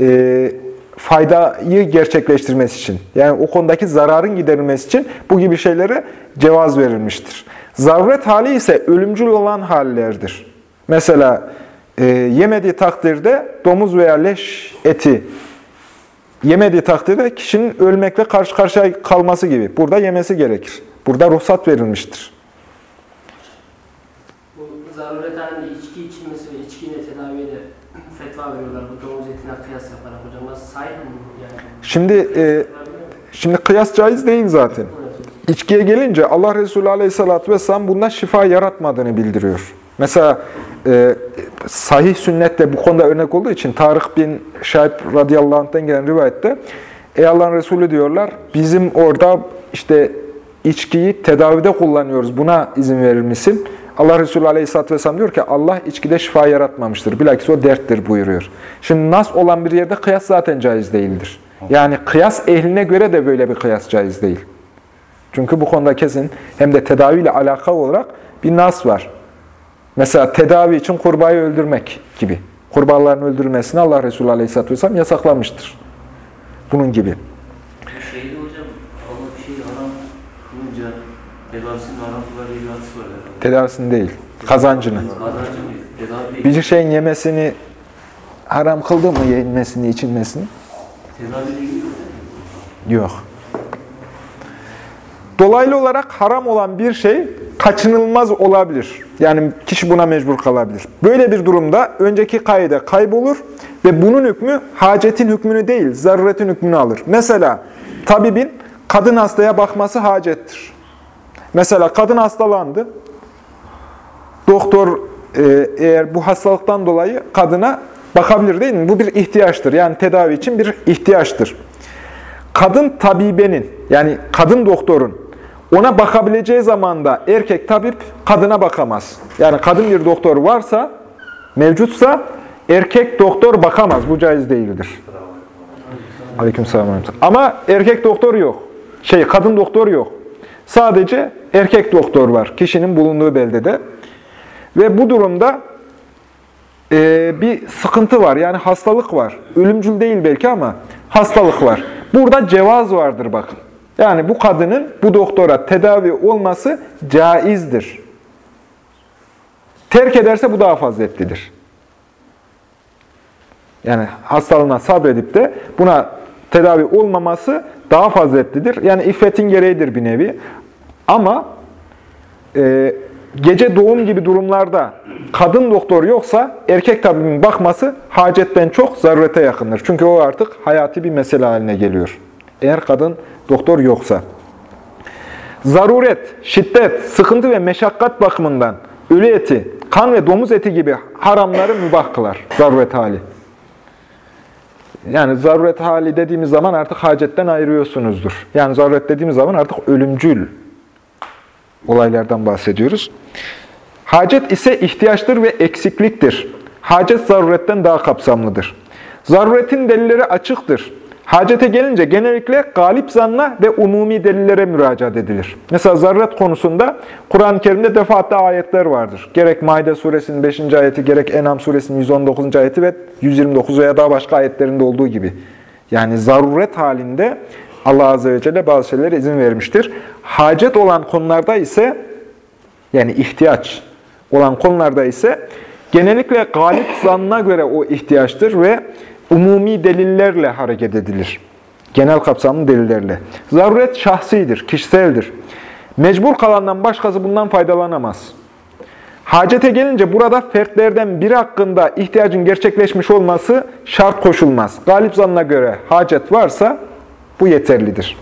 e, faydayı gerçekleştirmesi için, yani o konudaki zararın giderilmesi için bu gibi şeylere cevaz verilmiştir. Zaruret hali ise ölümcül olan hallerdir. Mesela e, yemediği takdirde domuz veya leş eti yemediği takdirde kişinin ölmekle karşı karşıya kalması gibi. Burada yemesi gerekir. Burada ruhsat verilmiştir. Bu zaruret halinde içki içilmesi ve içkiyle tedaviye de fetva veriyorlar. Bu domuz etine kıyas yaparak hocam. Nasıl sahip mi yani? Şimdi e, şimdi kıyas caiz değil zaten. İçkiye gelince Allah Resulü Aleyhisselatü Vesselam bundan şifa yaratmadığını bildiriyor. Mesela e, sahih sünnette bu konuda örnek olduğu için Tarık bin Şahip radıyallahu anh'tan gelen rivayette Ey Allah'ın Resulü diyorlar, bizim orada işte içkiyi tedavide kullanıyoruz, buna izin verir misin? Allah Resulü Aleyhisselatü Vesselam diyor ki Allah içkide şifa yaratmamıştır. Bilakis o derttir buyuruyor. Şimdi nas olan bir yerde kıyas zaten caiz değildir. Yani kıyas ehline göre de böyle bir kıyas caiz değil. Çünkü bu konuda kesin hem de tedaviyle alakalı olarak bir nas var. Mesela tedavi için kurbağayı öldürmek gibi. Kurbağaların öldürülmesini Allah Resulü Aleyhisselatü Vesselam yasaklamıştır. Bunun gibi. Şeyde hocam Allah bir şey haram kılınca tedavisinin haram kılar var herhalde. Tedavisini değil, kazancını. Kazancı mıyız? Tedavi değil. Bir şeyin yemesini haram kıldı mı yenmesini, içilmesini? Tedaviyle ilgili yok. Dolaylı olarak haram olan bir şey kaçınılmaz olabilir. Yani kişi buna mecbur kalabilir. Böyle bir durumda önceki kaide kaybolur ve bunun hükmü hacetin hükmünü değil, zaruretin hükmünü alır. Mesela tabibin kadın hastaya bakması hacettir. Mesela kadın hastalandı. Doktor e, eğer bu hastalıktan dolayı kadına bakabilir değil mi? Bu bir ihtiyaçtır. Yani tedavi için bir ihtiyaçtır kadın tabibenin yani kadın doktorun ona bakabileceği zamanda erkek tabip kadına bakamaz. Yani kadın bir doktor varsa, mevcutsa erkek doktor bakamaz. Bu caiz değildir. Aleykümselam. Ama erkek doktor yok. Şey, kadın doktor yok. Sadece erkek doktor var kişinin bulunduğu beldede. Ve bu durumda e, bir sıkıntı var. Yani hastalık var. Ölümcül değil belki ama hastalık var. Burada cevaz vardır bakın. Yani bu kadının bu doktora tedavi olması caizdir. Terk ederse bu daha faziletlidir. Yani hastalığına sabredip de buna tedavi olmaması daha faziletlidir. Yani iffetin gereğidir bir nevi. Ama e, gece doğum gibi durumlarda kadın doktor yoksa erkek tabibin bakması hacetten çok zarurete yakındır. Çünkü o artık hayati bir mesele haline geliyor. Eğer kadın doktor yoksa. Zaruret, şiddet, sıkıntı ve meşakkat bakımından ölü eti, kan ve domuz eti gibi haramları mübah kılar. Zaruret hali. Yani zaruret hali dediğimiz zaman artık hacetten ayırıyorsunuzdur. Yani zaruret dediğimiz zaman artık ölümcül olaylardan bahsediyoruz. Hacet ise ihtiyaçtır ve eksikliktir. Hacet zaruretten daha kapsamlıdır. Zaruretin delilleri açıktır. Hacete gelince genellikle galip zanna ve umumi delillere müracaat edilir. Mesela zaruret konusunda Kur'an-ı Kerim'de defaatle ayetler vardır. Gerek Maide suresinin 5. ayeti, gerek Enam suresinin 119. ayeti ve 129 veya daha başka ayetlerinde olduğu gibi. Yani zaruret halinde Allah Azze ve Celle bazı şeylere izin vermiştir. Hacet olan konularda ise, yani ihtiyaç olan konularda ise genellikle galip zannına göre o ihtiyaçtır ve umumi delillerle hareket edilir. Genel kapsamlı delillerle. Zaruret şahsidir, kişiseldir. Mecbur kalandan başkası bundan faydalanamaz. Hacete gelince burada fertlerden biri hakkında ihtiyacın gerçekleşmiş olması şart koşulmaz. Galip zannına göre hacet varsa bu yeterlidir.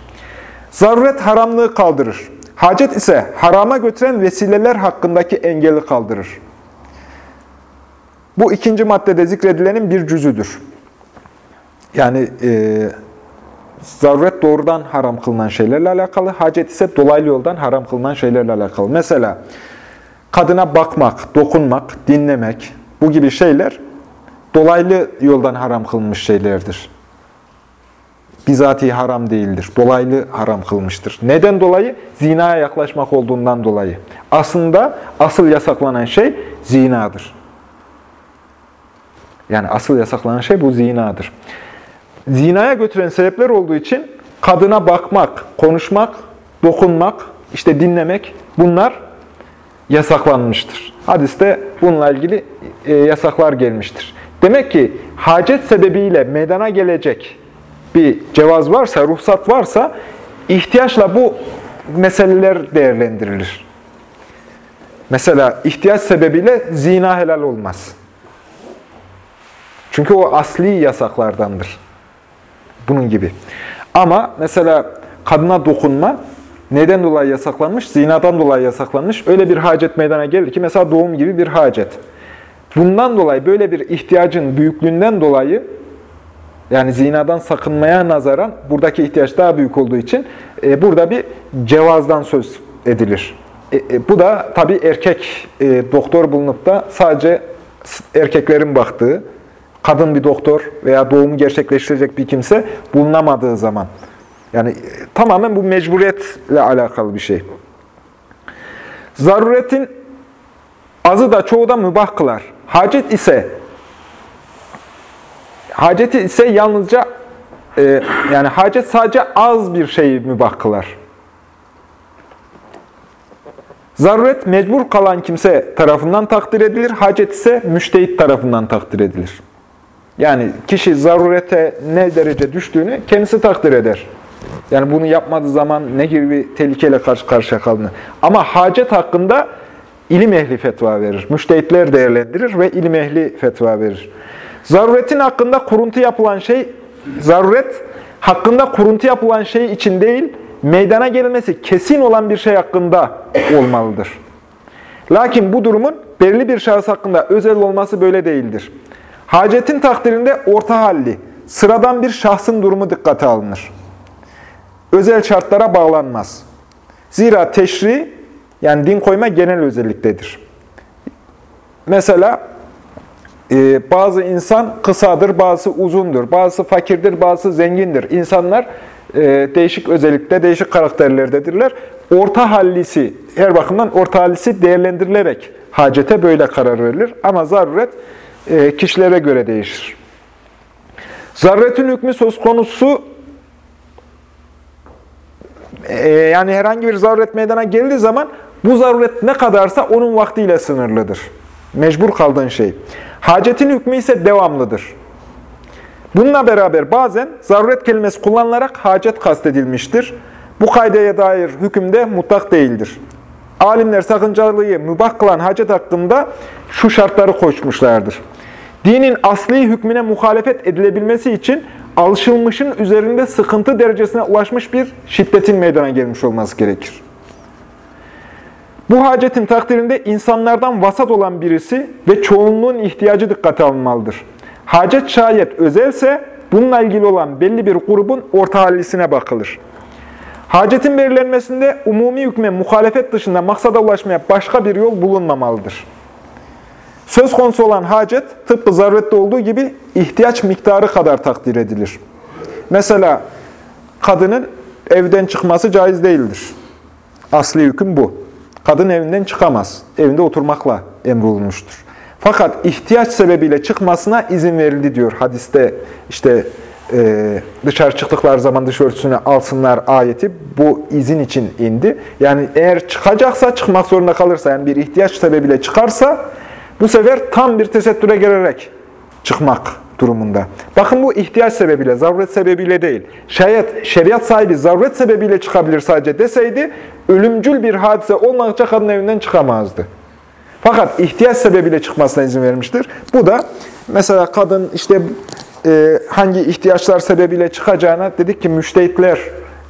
Zaruret haramlığı kaldırır. Hacet ise harama götüren vesileler hakkındaki engeli kaldırır. Bu ikinci maddede zikredilenin bir cüzüdür. Yani e, zaruret doğrudan haram kılınan şeylerle alakalı, hacet ise dolaylı yoldan haram kılınan şeylerle alakalı. Mesela kadına bakmak, dokunmak, dinlemek bu gibi şeyler dolaylı yoldan haram kılınmış şeylerdir. Bizatihi haram değildir. Dolaylı haram kılmıştır. Neden dolayı? Zinaya yaklaşmak olduğundan dolayı. Aslında asıl yasaklanan şey zinadır. Yani asıl yasaklanan şey bu zinadır. Zinaya götüren sebepler olduğu için kadına bakmak, konuşmak, dokunmak, işte dinlemek bunlar yasaklanmıştır. Hadiste bununla ilgili e, yasaklar gelmiştir. Demek ki hacet sebebiyle meydana gelecek bir cevaz varsa, ruhsat varsa ihtiyaçla bu meseleler değerlendirilir. Mesela ihtiyaç sebebiyle zina helal olmaz. Çünkü o asli yasaklardandır. Bunun gibi. Ama mesela kadına dokunma neden dolayı yasaklanmış? Zinadan dolayı yasaklanmış. Öyle bir hacet meydana gelir ki mesela doğum gibi bir hacet. Bundan dolayı böyle bir ihtiyacın büyüklüğünden dolayı yani zinadan sakınmaya nazaran buradaki ihtiyaç daha büyük olduğu için e, burada bir cevazdan söz edilir. E, e, bu da tabii erkek e, doktor bulunup da sadece erkeklerin baktığı, kadın bir doktor veya doğumu gerçekleştirecek bir kimse bulunamadığı zaman. Yani e, tamamen bu mecburiyetle alakalı bir şey. Zaruretin azı da çoğu da mübah kılar. Hacet ise haceti ise yalnızca e, yani hacet sadece az bir şeyi mübah kılar. Zaruret mecbur kalan kimse tarafından takdir edilir. Hacet ise müştehit tarafından takdir edilir. Yani kişi zarurete ne derece düştüğünü kendisi takdir eder. Yani bunu yapmadığı zaman ne gibi bir tehlikeyle karşı karşıya kaldığını. Ama hacet hakkında ilim ehli fetva verir. Müştehitler değerlendirir ve ilim ehli fetva verir. Zaruretin hakkında kuruntu yapılan şey, zaruret hakkında kuruntu yapılan şey için değil, meydana gelmesi kesin olan bir şey hakkında olmalıdır. Lakin bu durumun belirli bir şahıs hakkında özel olması böyle değildir. Hacetin takdirinde orta halli, sıradan bir şahsın durumu dikkate alınır. Özel şartlara bağlanmaz. Zira teşri, yani din koyma genel özelliktedir. Mesela e, bazı insan kısadır, bazı uzundur, bazı fakirdir, bazı zengindir. İnsanlar e, değişik özellikte, değişik karakterlerdedirler. Orta hallisi, her bakımdan orta hallisi değerlendirilerek hacete böyle karar verilir. Ama zaruret e, kişilere göre değişir. Zaruretin hükmü söz konusu e, yani herhangi bir zaruret meydana geldiği zaman bu zaruret ne kadarsa onun vaktiyle sınırlıdır. Mecbur kaldığın şey. Hacetin hükmü ise devamlıdır. Bununla beraber bazen zaruret kelimesi kullanılarak hacet kastedilmiştir. Bu kaydeye dair hükümde mutlak değildir. Alimler sakıncalıyı mübah kılan hacet hakkında şu şartları koşmuşlardır. Dinin asli hükmüne muhalefet edilebilmesi için alışılmışın üzerinde sıkıntı derecesine ulaşmış bir şiddetin meydana gelmiş olması gerekir. Bu hacetin takdirinde insanlardan vasat olan birisi ve çoğunluğun ihtiyacı dikkate alınmalıdır. Hacet şayet özelse bununla ilgili olan belli bir grubun orta hallisine bakılır. Hacetin belirlenmesinde umumi hükme muhalefet dışında maksada ulaşmaya başka bir yol bulunmamalıdır. Söz konusu olan hacet tıpkı zarurette olduğu gibi ihtiyaç miktarı kadar takdir edilir. Mesela kadının evden çıkması caiz değildir. Asli hüküm bu. Kadın evinden çıkamaz. Evinde oturmakla emrolunmuştur. Fakat ihtiyaç sebebiyle çıkmasına izin verildi diyor hadiste. işte e, dışarı çıktıkları zaman dış örtüsünü alsınlar ayeti bu izin için indi. Yani eğer çıkacaksa, çıkmak zorunda kalırsa, yani bir ihtiyaç sebebiyle çıkarsa bu sefer tam bir tesettüre gelerek çıkmak durumunda. Bakın bu ihtiyaç sebebiyle, zaruret sebebiyle değil. Şayet şeriat sahibi zaruret sebebiyle çıkabilir sadece deseydi, ölümcül bir hadise olmadıkça kadın evinden çıkamazdı. Fakat ihtiyaç sebebiyle çıkmasına izin vermiştir. Bu da mesela kadın işte e, hangi ihtiyaçlar sebebiyle çıkacağına dedik ki müştehitler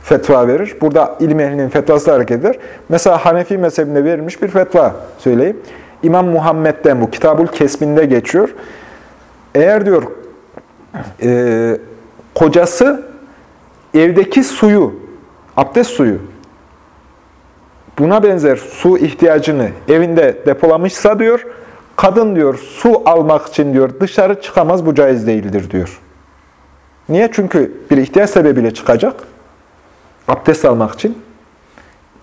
fetva verir. Burada ilim ehlinin fetvası hareket eder. Mesela Hanefi mezhebinde verilmiş bir fetva söyleyeyim. İmam Muhammed'den bu Kitabul Kesbinde geçiyor. Eğer diyor e, kocası evdeki suyu, abdest suyu, buna benzer su ihtiyacını evinde depolamışsa diyor, kadın diyor su almak için diyor dışarı çıkamaz bu caiz değildir diyor. Niye? Çünkü bir ihtiyaç sebebiyle çıkacak. Abdest almak için.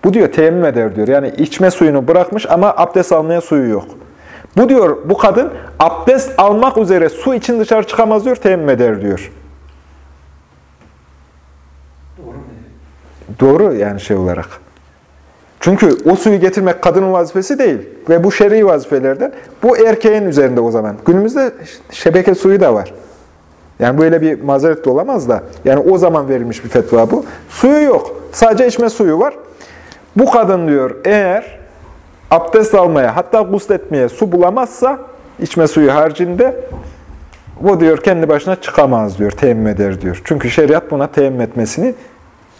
Bu diyor teyemmüm eder diyor. Yani içme suyunu bırakmış ama abdest almaya suyu yok. Bu diyor bu kadın abdest almak üzere su için dışarı çıkamaz diyor teyemmüm eder diyor. Doğru mu? Doğru yani şey olarak. Çünkü o suyu getirmek kadının vazifesi değil. Ve bu şer'i vazifelerden. Bu erkeğin üzerinde o zaman. Günümüzde şebeke suyu da var. Yani böyle bir mazeret de olamaz da. Yani o zaman verilmiş bir fetva bu. Suyu yok. Sadece içme suyu var. Bu kadın diyor eğer abdest almaya hatta gusletmeye su bulamazsa içme suyu haricinde bu diyor kendi başına çıkamaz diyor, teyemmüm diyor. Çünkü şeriat buna teyemmüm etmesini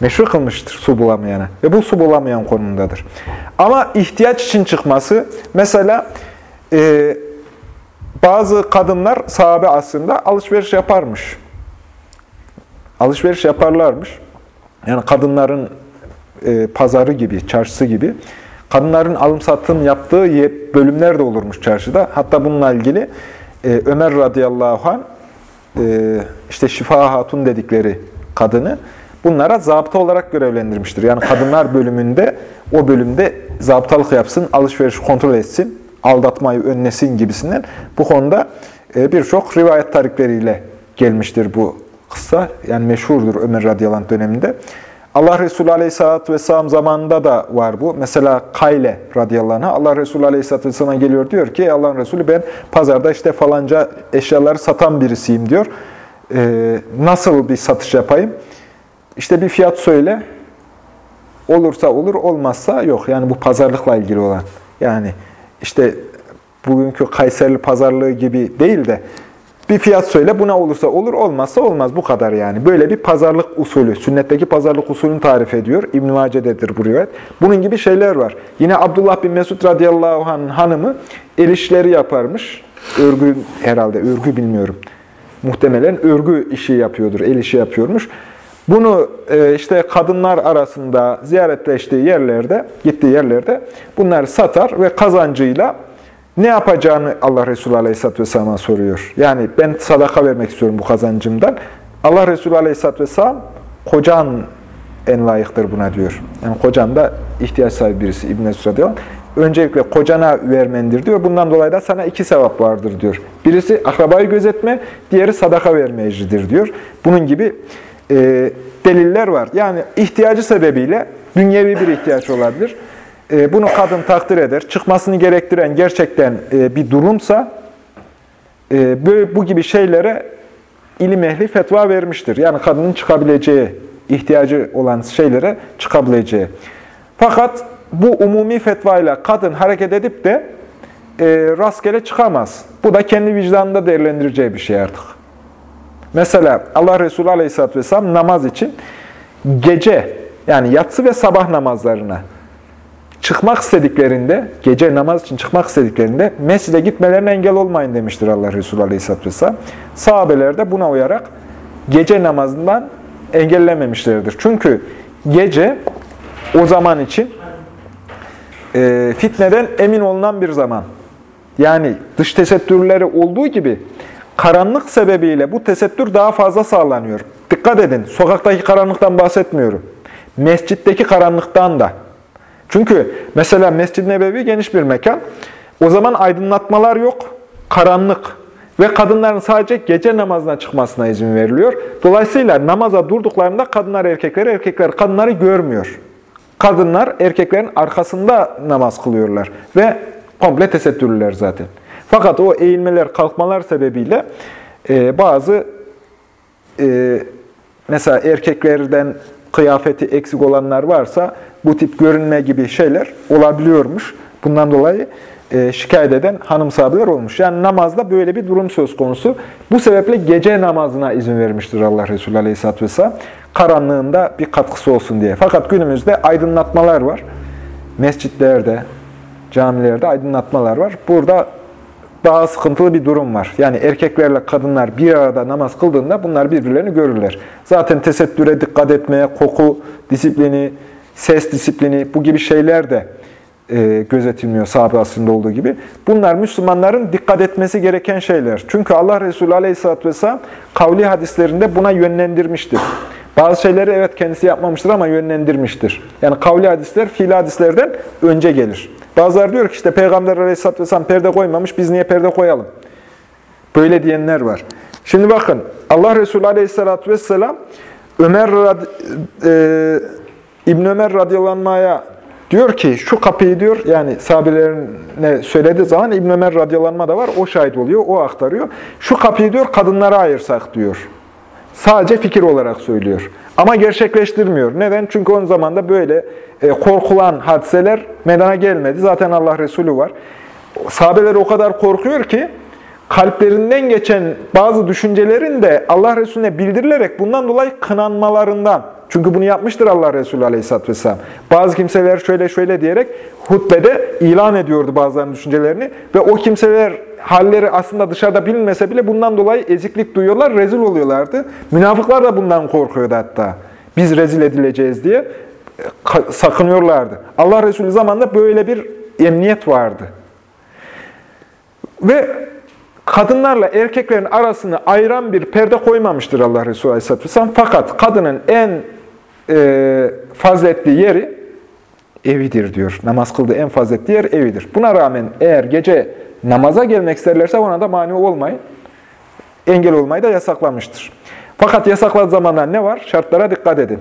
meşru kılmıştır su bulamayana. Ve bu su bulamayan konumundadır. Ama ihtiyaç için çıkması, mesela e, bazı kadınlar sahabe aslında alışveriş yaparmış. Alışveriş yaparlarmış. Yani kadınların e, pazarı gibi, çarşısı gibi. Kadınların alım satım yaptığı bölümler de olurmuş çarşıda. Hatta bununla ilgili e, Ömer radıyallahu anh e, işte Şifa Hatun dedikleri kadını bunlara zabıta olarak görevlendirmiştir. Yani kadınlar bölümünde o bölümde zabıtalık yapsın, alışveriş kontrol etsin, aldatmayı önlesin gibisinden bu konuda e, birçok rivayet tarikleriyle gelmiştir bu kıssa. Yani meşhurdur Ömer radıyallahu döneminde. Allah Resulü Aleyhisselatü Vesselam zamanında da var bu. Mesela Kayle radıyallahu anh, Allah Resulü Aleyhisselatü Vesselam'a geliyor diyor ki Allah'ın Resulü ben pazarda işte falanca eşyaları satan birisiyim diyor. Ee, nasıl bir satış yapayım? İşte bir fiyat söyle. Olursa olur, olmazsa yok. Yani bu pazarlıkla ilgili olan. Yani işte bugünkü Kayserili pazarlığı gibi değil de bir fiyat söyle, buna olursa olur, olmazsa olmaz. Bu kadar yani. Böyle bir pazarlık usulü, sünnetteki pazarlık usulünü tarif ediyor. İbn-i Mace'dedir bu rivayet. Bunun gibi şeyler var. Yine Abdullah bin Mesud radıyallahu anh'ın hanımı el işleri yaparmış. Örgü herhalde, örgü bilmiyorum. Muhtemelen örgü işi yapıyordur, el işi yapıyormuş. Bunu e, işte kadınlar arasında ziyaretleştiği yerlerde, gittiği yerlerde bunları satar ve kazancıyla ne yapacağını Allah Resulü Aleyhisselatü Vesselam'a soruyor. Yani ben sadaka vermek istiyorum bu kazancımdan. Allah Resulü Aleyhisselatü Vesselam kocan en layıktır buna diyor. Yani kocan da ihtiyaç sahibi birisi İbn-i anh. Öncelikle kocana vermendir diyor. Bundan dolayı da sana iki sevap vardır diyor. Birisi akrabayı gözetme, diğeri sadaka verme ecridir diyor. Bunun gibi e, deliller var. Yani ihtiyacı sebebiyle dünyevi bir ihtiyaç olabilir. E, bunu kadın takdir eder. Çıkmasını gerektiren gerçekten e, bir durumsa e, böyle, bu gibi şeylere ilim ehli fetva vermiştir. Yani kadının çıkabileceği, ihtiyacı olan şeylere çıkabileceği. Fakat bu umumi fetvayla kadın hareket edip de e, rastgele çıkamaz. Bu da kendi vicdanında değerlendireceği bir şey artık. Mesela Allah Resulü Aleyhisselatü Vesselam namaz için gece yani yatsı ve sabah namazlarına çıkmak istediklerinde, gece namaz için çıkmak istediklerinde mescide gitmelerine engel olmayın demiştir Allah Resulü Aleyhisselatü Vesselam. Sahabeler de buna uyarak gece namazından engellememişlerdir. Çünkü gece o zaman için e, fitneden emin olunan bir zaman. Yani dış tesettürleri olduğu gibi karanlık sebebiyle bu tesettür daha fazla sağlanıyor. Dikkat edin, sokaktaki karanlıktan bahsetmiyorum. Mescitteki karanlıktan da. Çünkü mesela Mescid-i Nebevi geniş bir mekan. O zaman aydınlatmalar yok, karanlık. Ve kadınların sadece gece namazına çıkmasına izin veriliyor. Dolayısıyla namaza durduklarında kadınlar erkekleri, erkekler kadınları görmüyor. Kadınlar erkeklerin arkasında namaz kılıyorlar. Ve komple tesettürlüler zaten. Fakat o eğilmeler, kalkmalar sebebiyle e, bazı e, mesela erkeklerden kıyafeti eksik olanlar varsa bu tip görünme gibi şeyler olabiliyormuş. Bundan dolayı e, şikayet eden hanım sahabeler olmuş. Yani namazda böyle bir durum söz konusu. Bu sebeple gece namazına izin vermiştir Allah Resulü Aleyhisselatü Vesselam. Karanlığında bir katkısı olsun diye. Fakat günümüzde aydınlatmalar var. Mescitlerde, camilerde aydınlatmalar var. Burada daha sıkıntılı bir durum var. Yani erkeklerle kadınlar bir arada namaz kıldığında bunlar birbirlerini görürler. Zaten tesettüre dikkat etmeye, koku disiplini, ses disiplini bu gibi şeyler de e, gözetilmiyor sahabe asrında olduğu gibi. Bunlar Müslümanların dikkat etmesi gereken şeyler. Çünkü Allah Resulü Aleyhisselatü Vesselam kavli hadislerinde buna yönlendirmiştir. Bazı şeyleri evet kendisi yapmamıştır ama yönlendirmiştir. Yani kavli hadisler fiil hadislerden önce gelir. Bazıları diyor ki işte Peygamber Aleyhisselatü Vesselam perde koymamış, biz niye perde koyalım? Böyle diyenler var. Şimdi bakın Allah Resulü Aleyhisselatü Vesselam Ömer e, İbn Ömer radyalanmaya diyor ki şu kapıyı diyor yani sahabelerine söylediği zaman İbn Ömer radyalanma da var. O şahit oluyor, o aktarıyor. Şu kapıyı diyor kadınlara ayırsak diyor. Sadece fikir olarak söylüyor. Ama gerçekleştirmiyor. Neden? Çünkü onun zamanda böyle e, korkulan hadiseler meydana gelmedi. Zaten Allah Resulü var. Sahabeler o kadar korkuyor ki kalplerinden geçen bazı düşüncelerin de Allah Resulüne bildirilerek bundan dolayı kınanmalarından. Çünkü bunu yapmıştır Allah Resulü Aleyhisselatü Vesselam. Bazı kimseler şöyle şöyle diyerek hutbede ilan ediyordu bazılarının düşüncelerini. Ve o kimseler halleri aslında dışarıda bilinmese bile bundan dolayı eziklik duyuyorlar, rezil oluyorlardı. Münafıklar da bundan korkuyordu hatta. Biz rezil edileceğiz diye sakınıyorlardı. Allah Resulü zamanında böyle bir emniyet vardı. Ve kadınlarla erkeklerin arasını ayıran bir perde koymamıştır Allah Resulü Aleyhisselatü Vesselam. Fakat kadının en e, faziletli yeri evidir diyor. Namaz kıldığı en faziletli yer evidir. Buna rağmen eğer gece namaza gelmek isterlerse ona da mani olmayın. Engel olmayı da yasaklamıştır. Fakat yasakladığı zamanlar ne var? Şartlara dikkat edin.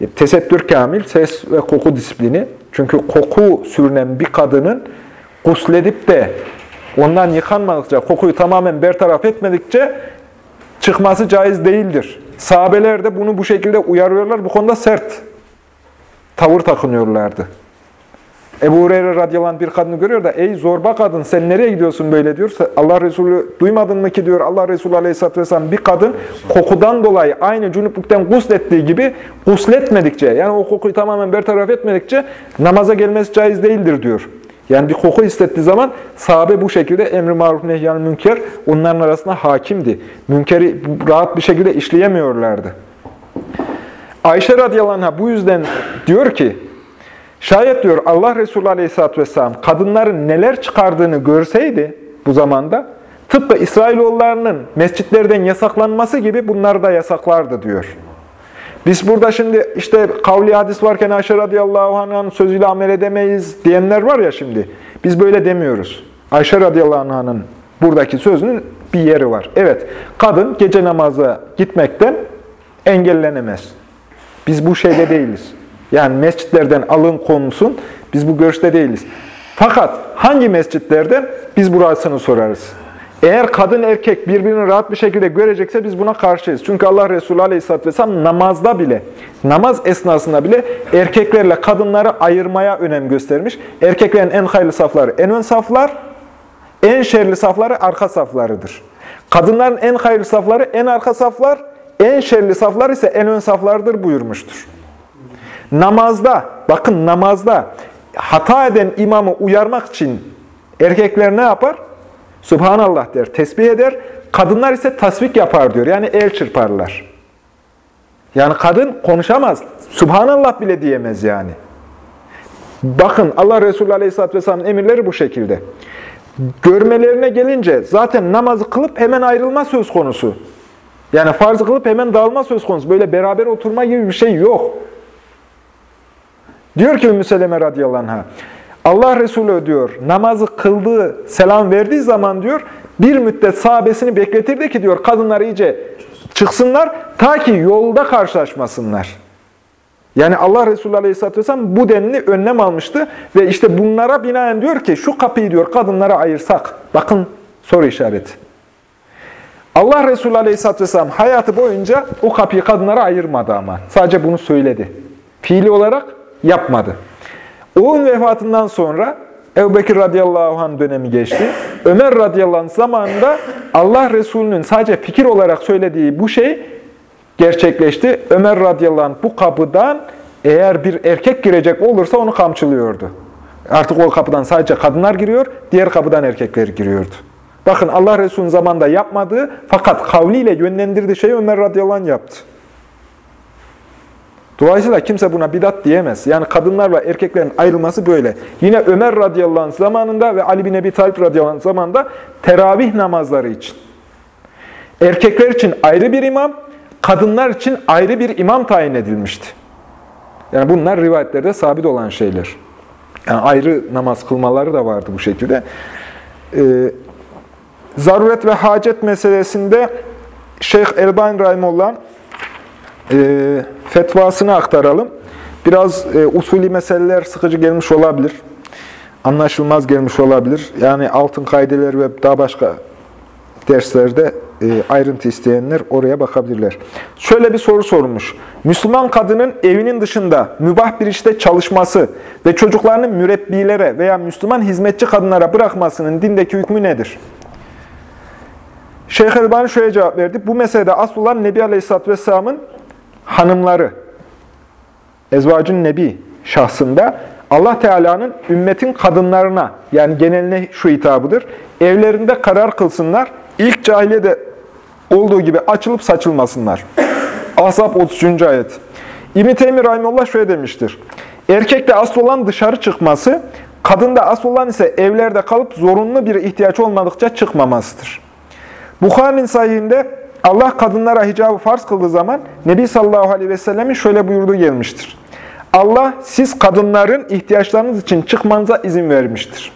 E, Tesettür kamil, ses ve koku disiplini. Çünkü koku sürünen bir kadının gusledip de ondan yıkanmadıkça, kokuyu tamamen bertaraf etmedikçe çıkması caiz değildir. Sahabeler de bunu bu şekilde uyarıyorlar. Bu konuda sert tavır takınıyorlardı. Ebu Hureyre radıyallahu bir kadını görüyor da ey zorba kadın sen nereye gidiyorsun böyle diyor. Allah Resulü duymadın mı ki diyor Allah Resulü aleyhisselatü vesselam bir kadın kokudan dolayı aynı cünüplükten guslettiği gibi gusletmedikçe yani o kokuyu tamamen bertaraf etmedikçe namaza gelmesi caiz değildir diyor. Yani bir koku hissettiği zaman sahabe bu şekilde emri maruf nehyan münker onların arasında hakimdi. Münkeri rahat bir şekilde işleyemiyorlardı. Ayşe radıyallahu anh'a bu yüzden diyor ki, şayet diyor Allah Resulü aleyhisselatü vesselam kadınların neler çıkardığını görseydi bu zamanda, tıpkı İsrailoğullarının mescitlerden yasaklanması gibi bunları da yasaklardı diyor. Biz burada şimdi işte kavli hadis varken Ayşe radıyallahu anh'ın sözüyle amel edemeyiz diyenler var ya şimdi. Biz böyle demiyoruz. Ayşe radıyallahu anh'ın buradaki sözünün bir yeri var. Evet, kadın gece namaza gitmekten engellenemez. Biz bu şeyde değiliz. Yani mescitlerden alın konulsun, biz bu görüşte değiliz. Fakat hangi mescitlerden? Biz burasını sorarız. Eğer kadın erkek birbirini rahat bir şekilde görecekse biz buna karşıyız. Çünkü Allah Resulü Aleyhisselatü Vesselam namazda bile, namaz esnasında bile erkeklerle kadınları ayırmaya önem göstermiş. Erkeklerin en hayırlı safları en ön saflar, en şerli safları arka saflarıdır. Kadınların en hayırlı safları en arka saflar, en şerli saflar ise en ön saflardır buyurmuştur. Namazda, bakın namazda hata eden imamı uyarmak için erkekler ne yapar? Subhanallah der, tesbih eder. Kadınlar ise tasvik yapar diyor. Yani el çırparlar. Yani kadın konuşamaz. Subhanallah bile diyemez yani. Bakın Allah Resulü Aleyhisselatü Vesselam'ın emirleri bu şekilde. Görmelerine gelince zaten namazı kılıp hemen ayrılma söz konusu. Yani farzı kılıp hemen dağılma söz konusu. Böyle beraber oturma gibi bir şey yok. Diyor ki Ümmü Seleme radıyallahu anh'a, Allah Resulü diyor, namazı kıldığı, selam verdiği zaman diyor, bir müddet sahabesini bekletirdi ki diyor, kadınlar iyice çıksınlar, ta ki yolda karşılaşmasınlar. Yani Allah Resulü Aleyhisselatü Vesselam bu denli önlem almıştı ve işte bunlara binaen diyor ki, şu kapıyı diyor kadınlara ayırsak, bakın soru işareti. Allah Resulü Aleyhisselatü Vesselam hayatı boyunca o kapıyı kadınlara ayırmadı ama. Sadece bunu söyledi. Fiili olarak yapmadı. Onun vefatından sonra Ebu Bekir radıyallahu anh dönemi geçti. Ömer radıyallahu anh zamanında Allah Resulü'nün sadece fikir olarak söylediği bu şey gerçekleşti. Ömer radıyallahu anh bu kapıdan eğer bir erkek girecek olursa onu kamçılıyordu. Artık o kapıdan sadece kadınlar giriyor, diğer kapıdan erkekler giriyordu. Bakın Allah Resulü'nün zamanında yapmadığı fakat kavliyle yönlendirdiği şeyi Ömer radıyallahu anh yaptı. Dolayısıyla kimse buna bidat diyemez. Yani kadınlarla erkeklerin ayrılması böyle. Yine Ömer radıyallahu anh zamanında ve Ali bin Ebi Talip radıyallahu anh zamanında teravih namazları için. Erkekler için ayrı bir imam, kadınlar için ayrı bir imam tayin edilmişti. Yani bunlar rivayetlerde sabit olan şeyler. Yani ayrı namaz kılmaları da vardı bu şekilde. Ee, zaruret ve hacet meselesinde Şeyh Elbani Rahimullah'ın e, fetvasını aktaralım. Biraz e, usulü meseleler sıkıcı gelmiş olabilir. Anlaşılmaz gelmiş olabilir. Yani altın kaideler ve daha başka derslerde e, ayrıntı isteyenler oraya bakabilirler. Şöyle bir soru sormuş. Müslüman kadının evinin dışında mübah bir işte çalışması ve çocuklarını mürebbilere veya Müslüman hizmetçi kadınlara bırakmasının dindeki hükmü nedir? Şeyh Elbani şöyle cevap verdi. Bu meselede asıl olan Nebi Aleyhisselatü Vesselam'ın hanımları, Ezvacın Nebi şahsında Allah Teala'nın ümmetin kadınlarına yani geneline şu hitabıdır. Evlerinde karar kılsınlar. İlk cahiliyede olduğu gibi açılıp saçılmasınlar. Ahzab 33. ayet. İbn-i Teymi Rahimullah şöyle demiştir. Erkekte asıl olan dışarı çıkması, Kadında asıl olan ise evlerde kalıp zorunlu bir ihtiyaç olmadıkça çıkmamasıdır. Bukhari'nin sahihinde Allah kadınlara hicabı farz kıldığı zaman Nebi sallallahu aleyhi ve sellemin şöyle buyurduğu gelmiştir. Allah siz kadınların ihtiyaçlarınız için çıkmanıza izin vermiştir.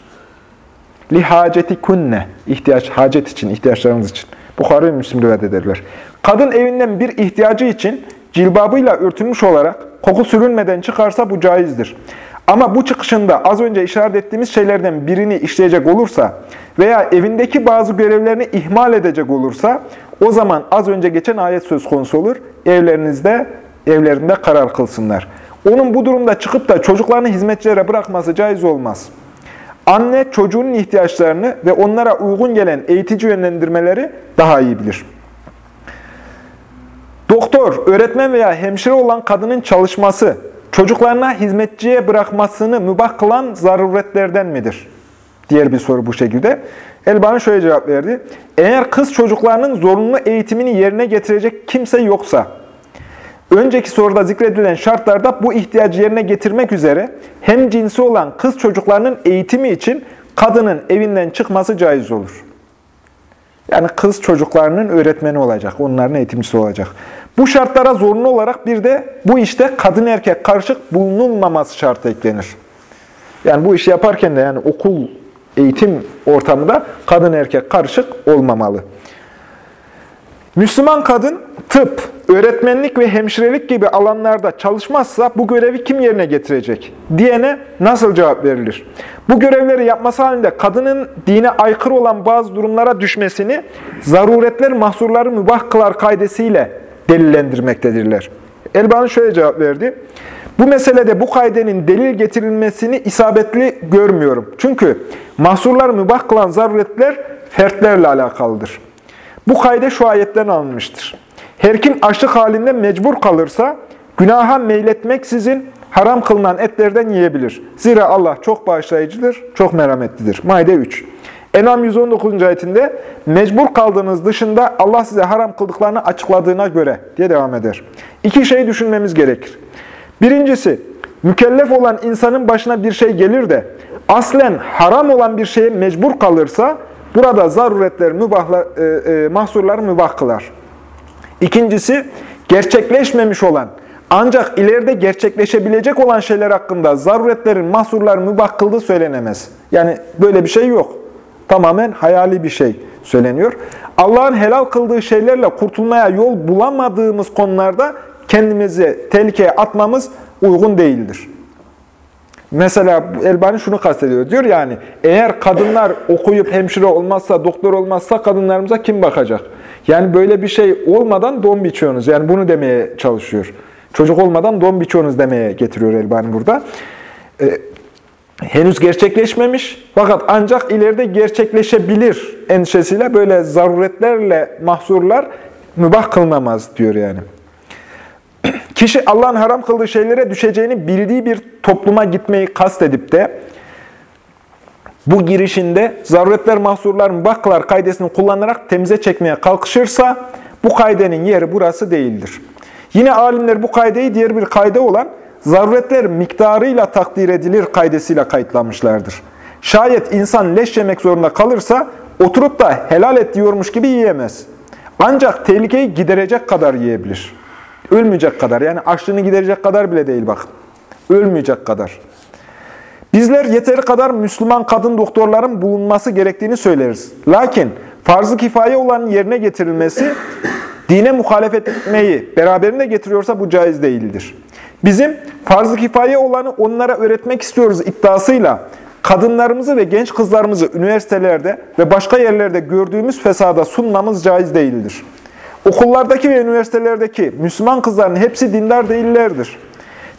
Lihaceti kunne. ihtiyaç, hacet için, ihtiyaçlarınız için. Bukhari ve Müslim rivayet ederler. Kadın evinden bir ihtiyacı için cilbabıyla örtülmüş olarak koku sürünmeden çıkarsa bu caizdir. Ama bu çıkışında az önce işaret ettiğimiz şeylerden birini işleyecek olursa veya evindeki bazı görevlerini ihmal edecek olursa o zaman az önce geçen ayet söz konusu olur. Evlerinizde, evlerinde karar kılsınlar. Onun bu durumda çıkıp da çocuklarını hizmetçilere bırakması caiz olmaz. Anne çocuğunun ihtiyaçlarını ve onlara uygun gelen eğitici yönlendirmeleri daha iyi bilir. Doktor, öğretmen veya hemşire olan kadının çalışması, çocuklarına hizmetçiye bırakmasını mübah kılan zaruretlerden midir? Diğer bir soru bu şekilde. Elbani şöyle cevap verdi. Eğer kız çocuklarının zorunlu eğitimini yerine getirecek kimse yoksa, önceki soruda zikredilen şartlarda bu ihtiyacı yerine getirmek üzere hem cinsi olan kız çocuklarının eğitimi için kadının evinden çıkması caiz olur. Yani kız çocuklarının öğretmeni olacak, onların eğitimcisi olacak. Bu şartlara zorunlu olarak bir de bu işte kadın erkek karışık bulunulmaması şartı eklenir. Yani bu işi yaparken de yani okul, eğitim ortamında kadın erkek karışık olmamalı. Müslüman kadın tıp, öğretmenlik ve hemşirelik gibi alanlarda çalışmazsa bu görevi kim yerine getirecek diyene nasıl cevap verilir? Bu görevleri yapması halinde kadının dine aykırı olan bazı durumlara düşmesini zaruretler mahsurları mübah kılar kaidesiyle delillendirmektedirler. Elbani şöyle cevap verdi. Bu meselede bu kaidenin delil getirilmesini isabetli görmüyorum. Çünkü mahsurlar mübah kılan zaruretler fertlerle alakalıdır. Bu kaide şu ayetten alınmıştır. Her kim açlık halinde mecbur kalırsa günaha meyletmeksizin haram kılınan etlerden yiyebilir. Zira Allah çok bağışlayıcıdır, çok merhametlidir. Maide 3. Enam 119. ayetinde mecbur kaldığınız dışında Allah size haram kıldıklarını açıkladığına göre diye devam eder. İki şey düşünmemiz gerekir. Birincisi, mükellef olan insanın başına bir şey gelir de aslen haram olan bir şeye mecbur kalırsa burada zaruretler, mübahlar, e, e, mahsurlar mübah kılar. İkincisi, gerçekleşmemiş olan ancak ileride gerçekleşebilecek olan şeyler hakkında zaruretlerin, mahsurların mübah kıldığı söylenemez. Yani böyle bir şey yok. Tamamen hayali bir şey söyleniyor. Allah'ın helal kıldığı şeylerle kurtulmaya yol bulamadığımız konularda kendimizi tehlikeye atmamız uygun değildir. Mesela Elbani şunu kastediyor. Diyor yani eğer kadınlar okuyup hemşire olmazsa, doktor olmazsa kadınlarımıza kim bakacak? Yani böyle bir şey olmadan don biçiyorsunuz. Yani bunu demeye çalışıyor. Çocuk olmadan don biçiyorsunuz demeye getiriyor Elbani burada. Ee, henüz gerçekleşmemiş fakat ancak ileride gerçekleşebilir endişesiyle böyle zaruretlerle mahsurlar mübah kılınamaz diyor yani. Kişi Allah'ın haram kıldığı şeylere düşeceğini bildiği bir topluma gitmeyi kastedip de bu girişinde zaruretler, mahsurlar, mübahkılar kaidesini kullanarak temize çekmeye kalkışırsa bu kaidenin yeri burası değildir. Yine alimler bu kaideyi diğer bir kaide olan zaruretler miktarıyla takdir edilir kaidesiyle kayıtlamışlardır. Şayet insan leş yemek zorunda kalırsa oturup da helal et diyormuş gibi yiyemez. Ancak tehlikeyi giderecek kadar yiyebilir. Ölmeyecek kadar yani açlığını giderecek kadar bile değil bakın. Ölmeyecek kadar. Bizler yeteri kadar Müslüman kadın doktorların bulunması gerektiğini söyleriz. Lakin farz-ı kifaye olanın yerine getirilmesi dine muhalefet etmeyi beraberinde getiriyorsa bu caiz değildir. Bizim farz-ı kifaye olanı onlara öğretmek istiyoruz iddiasıyla kadınlarımızı ve genç kızlarımızı üniversitelerde ve başka yerlerde gördüğümüz fesada sunmamız caiz değildir. Okullardaki ve üniversitelerdeki Müslüman kızların hepsi dindar değillerdir.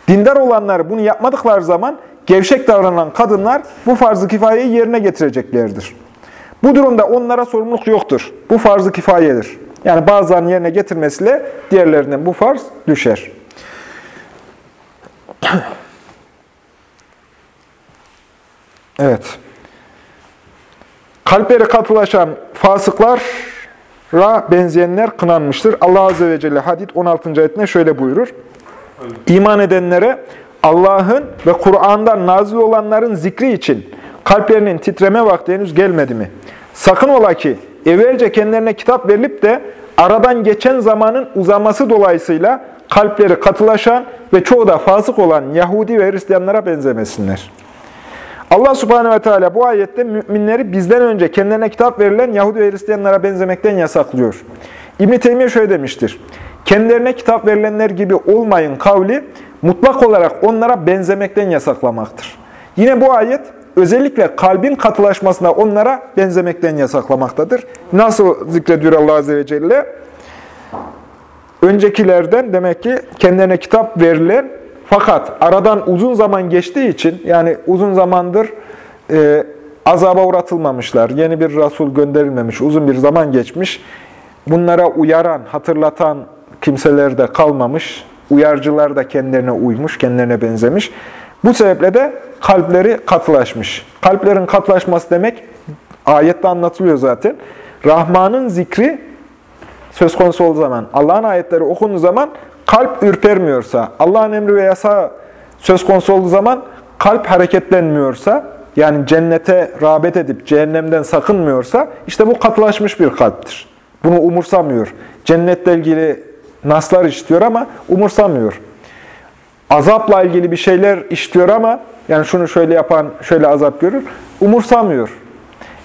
Dindar olanlar bunu yapmadıkları zaman gevşek davranan kadınlar bu farz-ı kifayeyi yerine getireceklerdir. Bu durumda onlara sorumluluk yoktur. Bu farz-ı kifayedir. Yani bazılarının yerine getirmesiyle diğerlerinden bu farz düşer. Evet. Kalpleri katılaşan fasıklara benzeyenler kınanmıştır. Allah Azze ve Celle Hadid 16. ayetinde şöyle buyurur. İman edenlere Allah'ın ve Kur'an'dan nazil olanların zikri için kalplerinin titreme vakti henüz gelmedi mi? Sakın ola ki evvelce kendilerine kitap verilip de aradan geçen zamanın uzaması dolayısıyla kalpleri katılaşan ve çoğu da fasık olan Yahudi ve Hristiyanlara benzemesinler. Allah subhanehu ve teala bu ayette müminleri bizden önce kendilerine kitap verilen Yahudi ve Hristiyanlara benzemekten yasaklıyor. İbn-i Teymiye şöyle demiştir. Kendilerine kitap verilenler gibi olmayın kavli mutlak olarak onlara benzemekten yasaklamaktır. Yine bu ayet özellikle kalbin katılaşmasına onlara benzemekten yasaklamaktadır. Nasıl zikrediyor Allah Azze ve Celle? Öncekilerden demek ki kendilerine kitap verilen fakat aradan uzun zaman geçtiği için yani uzun zamandır e, azaba uğratılmamışlar. Yeni bir Resul gönderilmemiş. Uzun bir zaman geçmiş. Bunlara uyaran, hatırlatan kimseler de kalmamış. Uyarcılar da kendilerine uymuş, kendilerine benzemiş. Bu sebeple de kalpleri katılaşmış. Kalplerin katılaşması demek ayette anlatılıyor zaten. Rahman'ın zikri söz konusu olduğu zaman, Allah'ın ayetleri okunduğu zaman kalp ürpermiyorsa, Allah'ın emri ve yasağı söz konusu olduğu zaman kalp hareketlenmiyorsa, yani cennete rağbet edip cehennemden sakınmıyorsa, işte bu katılaşmış bir kalptir. Bunu umursamıyor. Cennetle ilgili naslar işitiyor ama umursamıyor. Azapla ilgili bir şeyler işitiyor ama, yani şunu şöyle yapan şöyle azap görür, umursamıyor.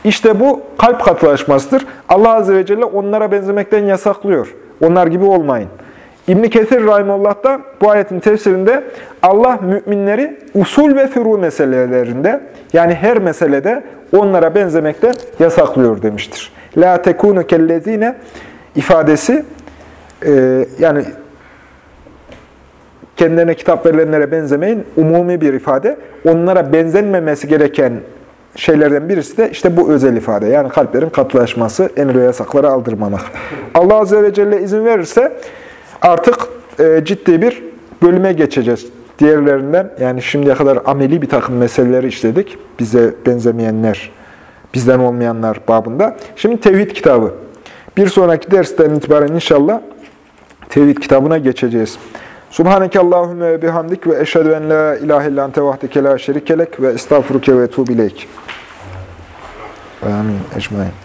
İşte bu kalp katılaşmasıdır. Allah Azze ve Celle onlara benzemekten yasaklıyor. Onlar gibi olmayın. İbn Kesir Rahimullah da bu ayetin tefsirinde Allah müminleri usul ve furu meselelerinde yani her meselede onlara benzemekten yasaklıyor demiştir. La tekunu kellezine ifadesi e, yani kendilerine kitap verilenlere benzemeyin umumi bir ifade. Onlara benzenmemesi gereken şeylerden birisi de işte bu özel ifade. Yani kalplerin katılaşması, emir ve yasakları aldırmamak. Allah Azze ve Celle izin verirse artık e, ciddi bir bölüme geçeceğiz. Diğerlerinden yani şimdiye kadar ameli bir takım meseleleri işledik. Bize benzemeyenler, bizden olmayanlar babında. Şimdi tevhid kitabı. Bir sonraki dersten itibaren inşallah tevhid kitabına geçeceğiz. Subhaneke Allahümme ve bihamdik ve eşhedü en la ilahe illa ente vahdeke la şerikelek ve estağfuruke ve etubu ileyk. Amin. Ecmain.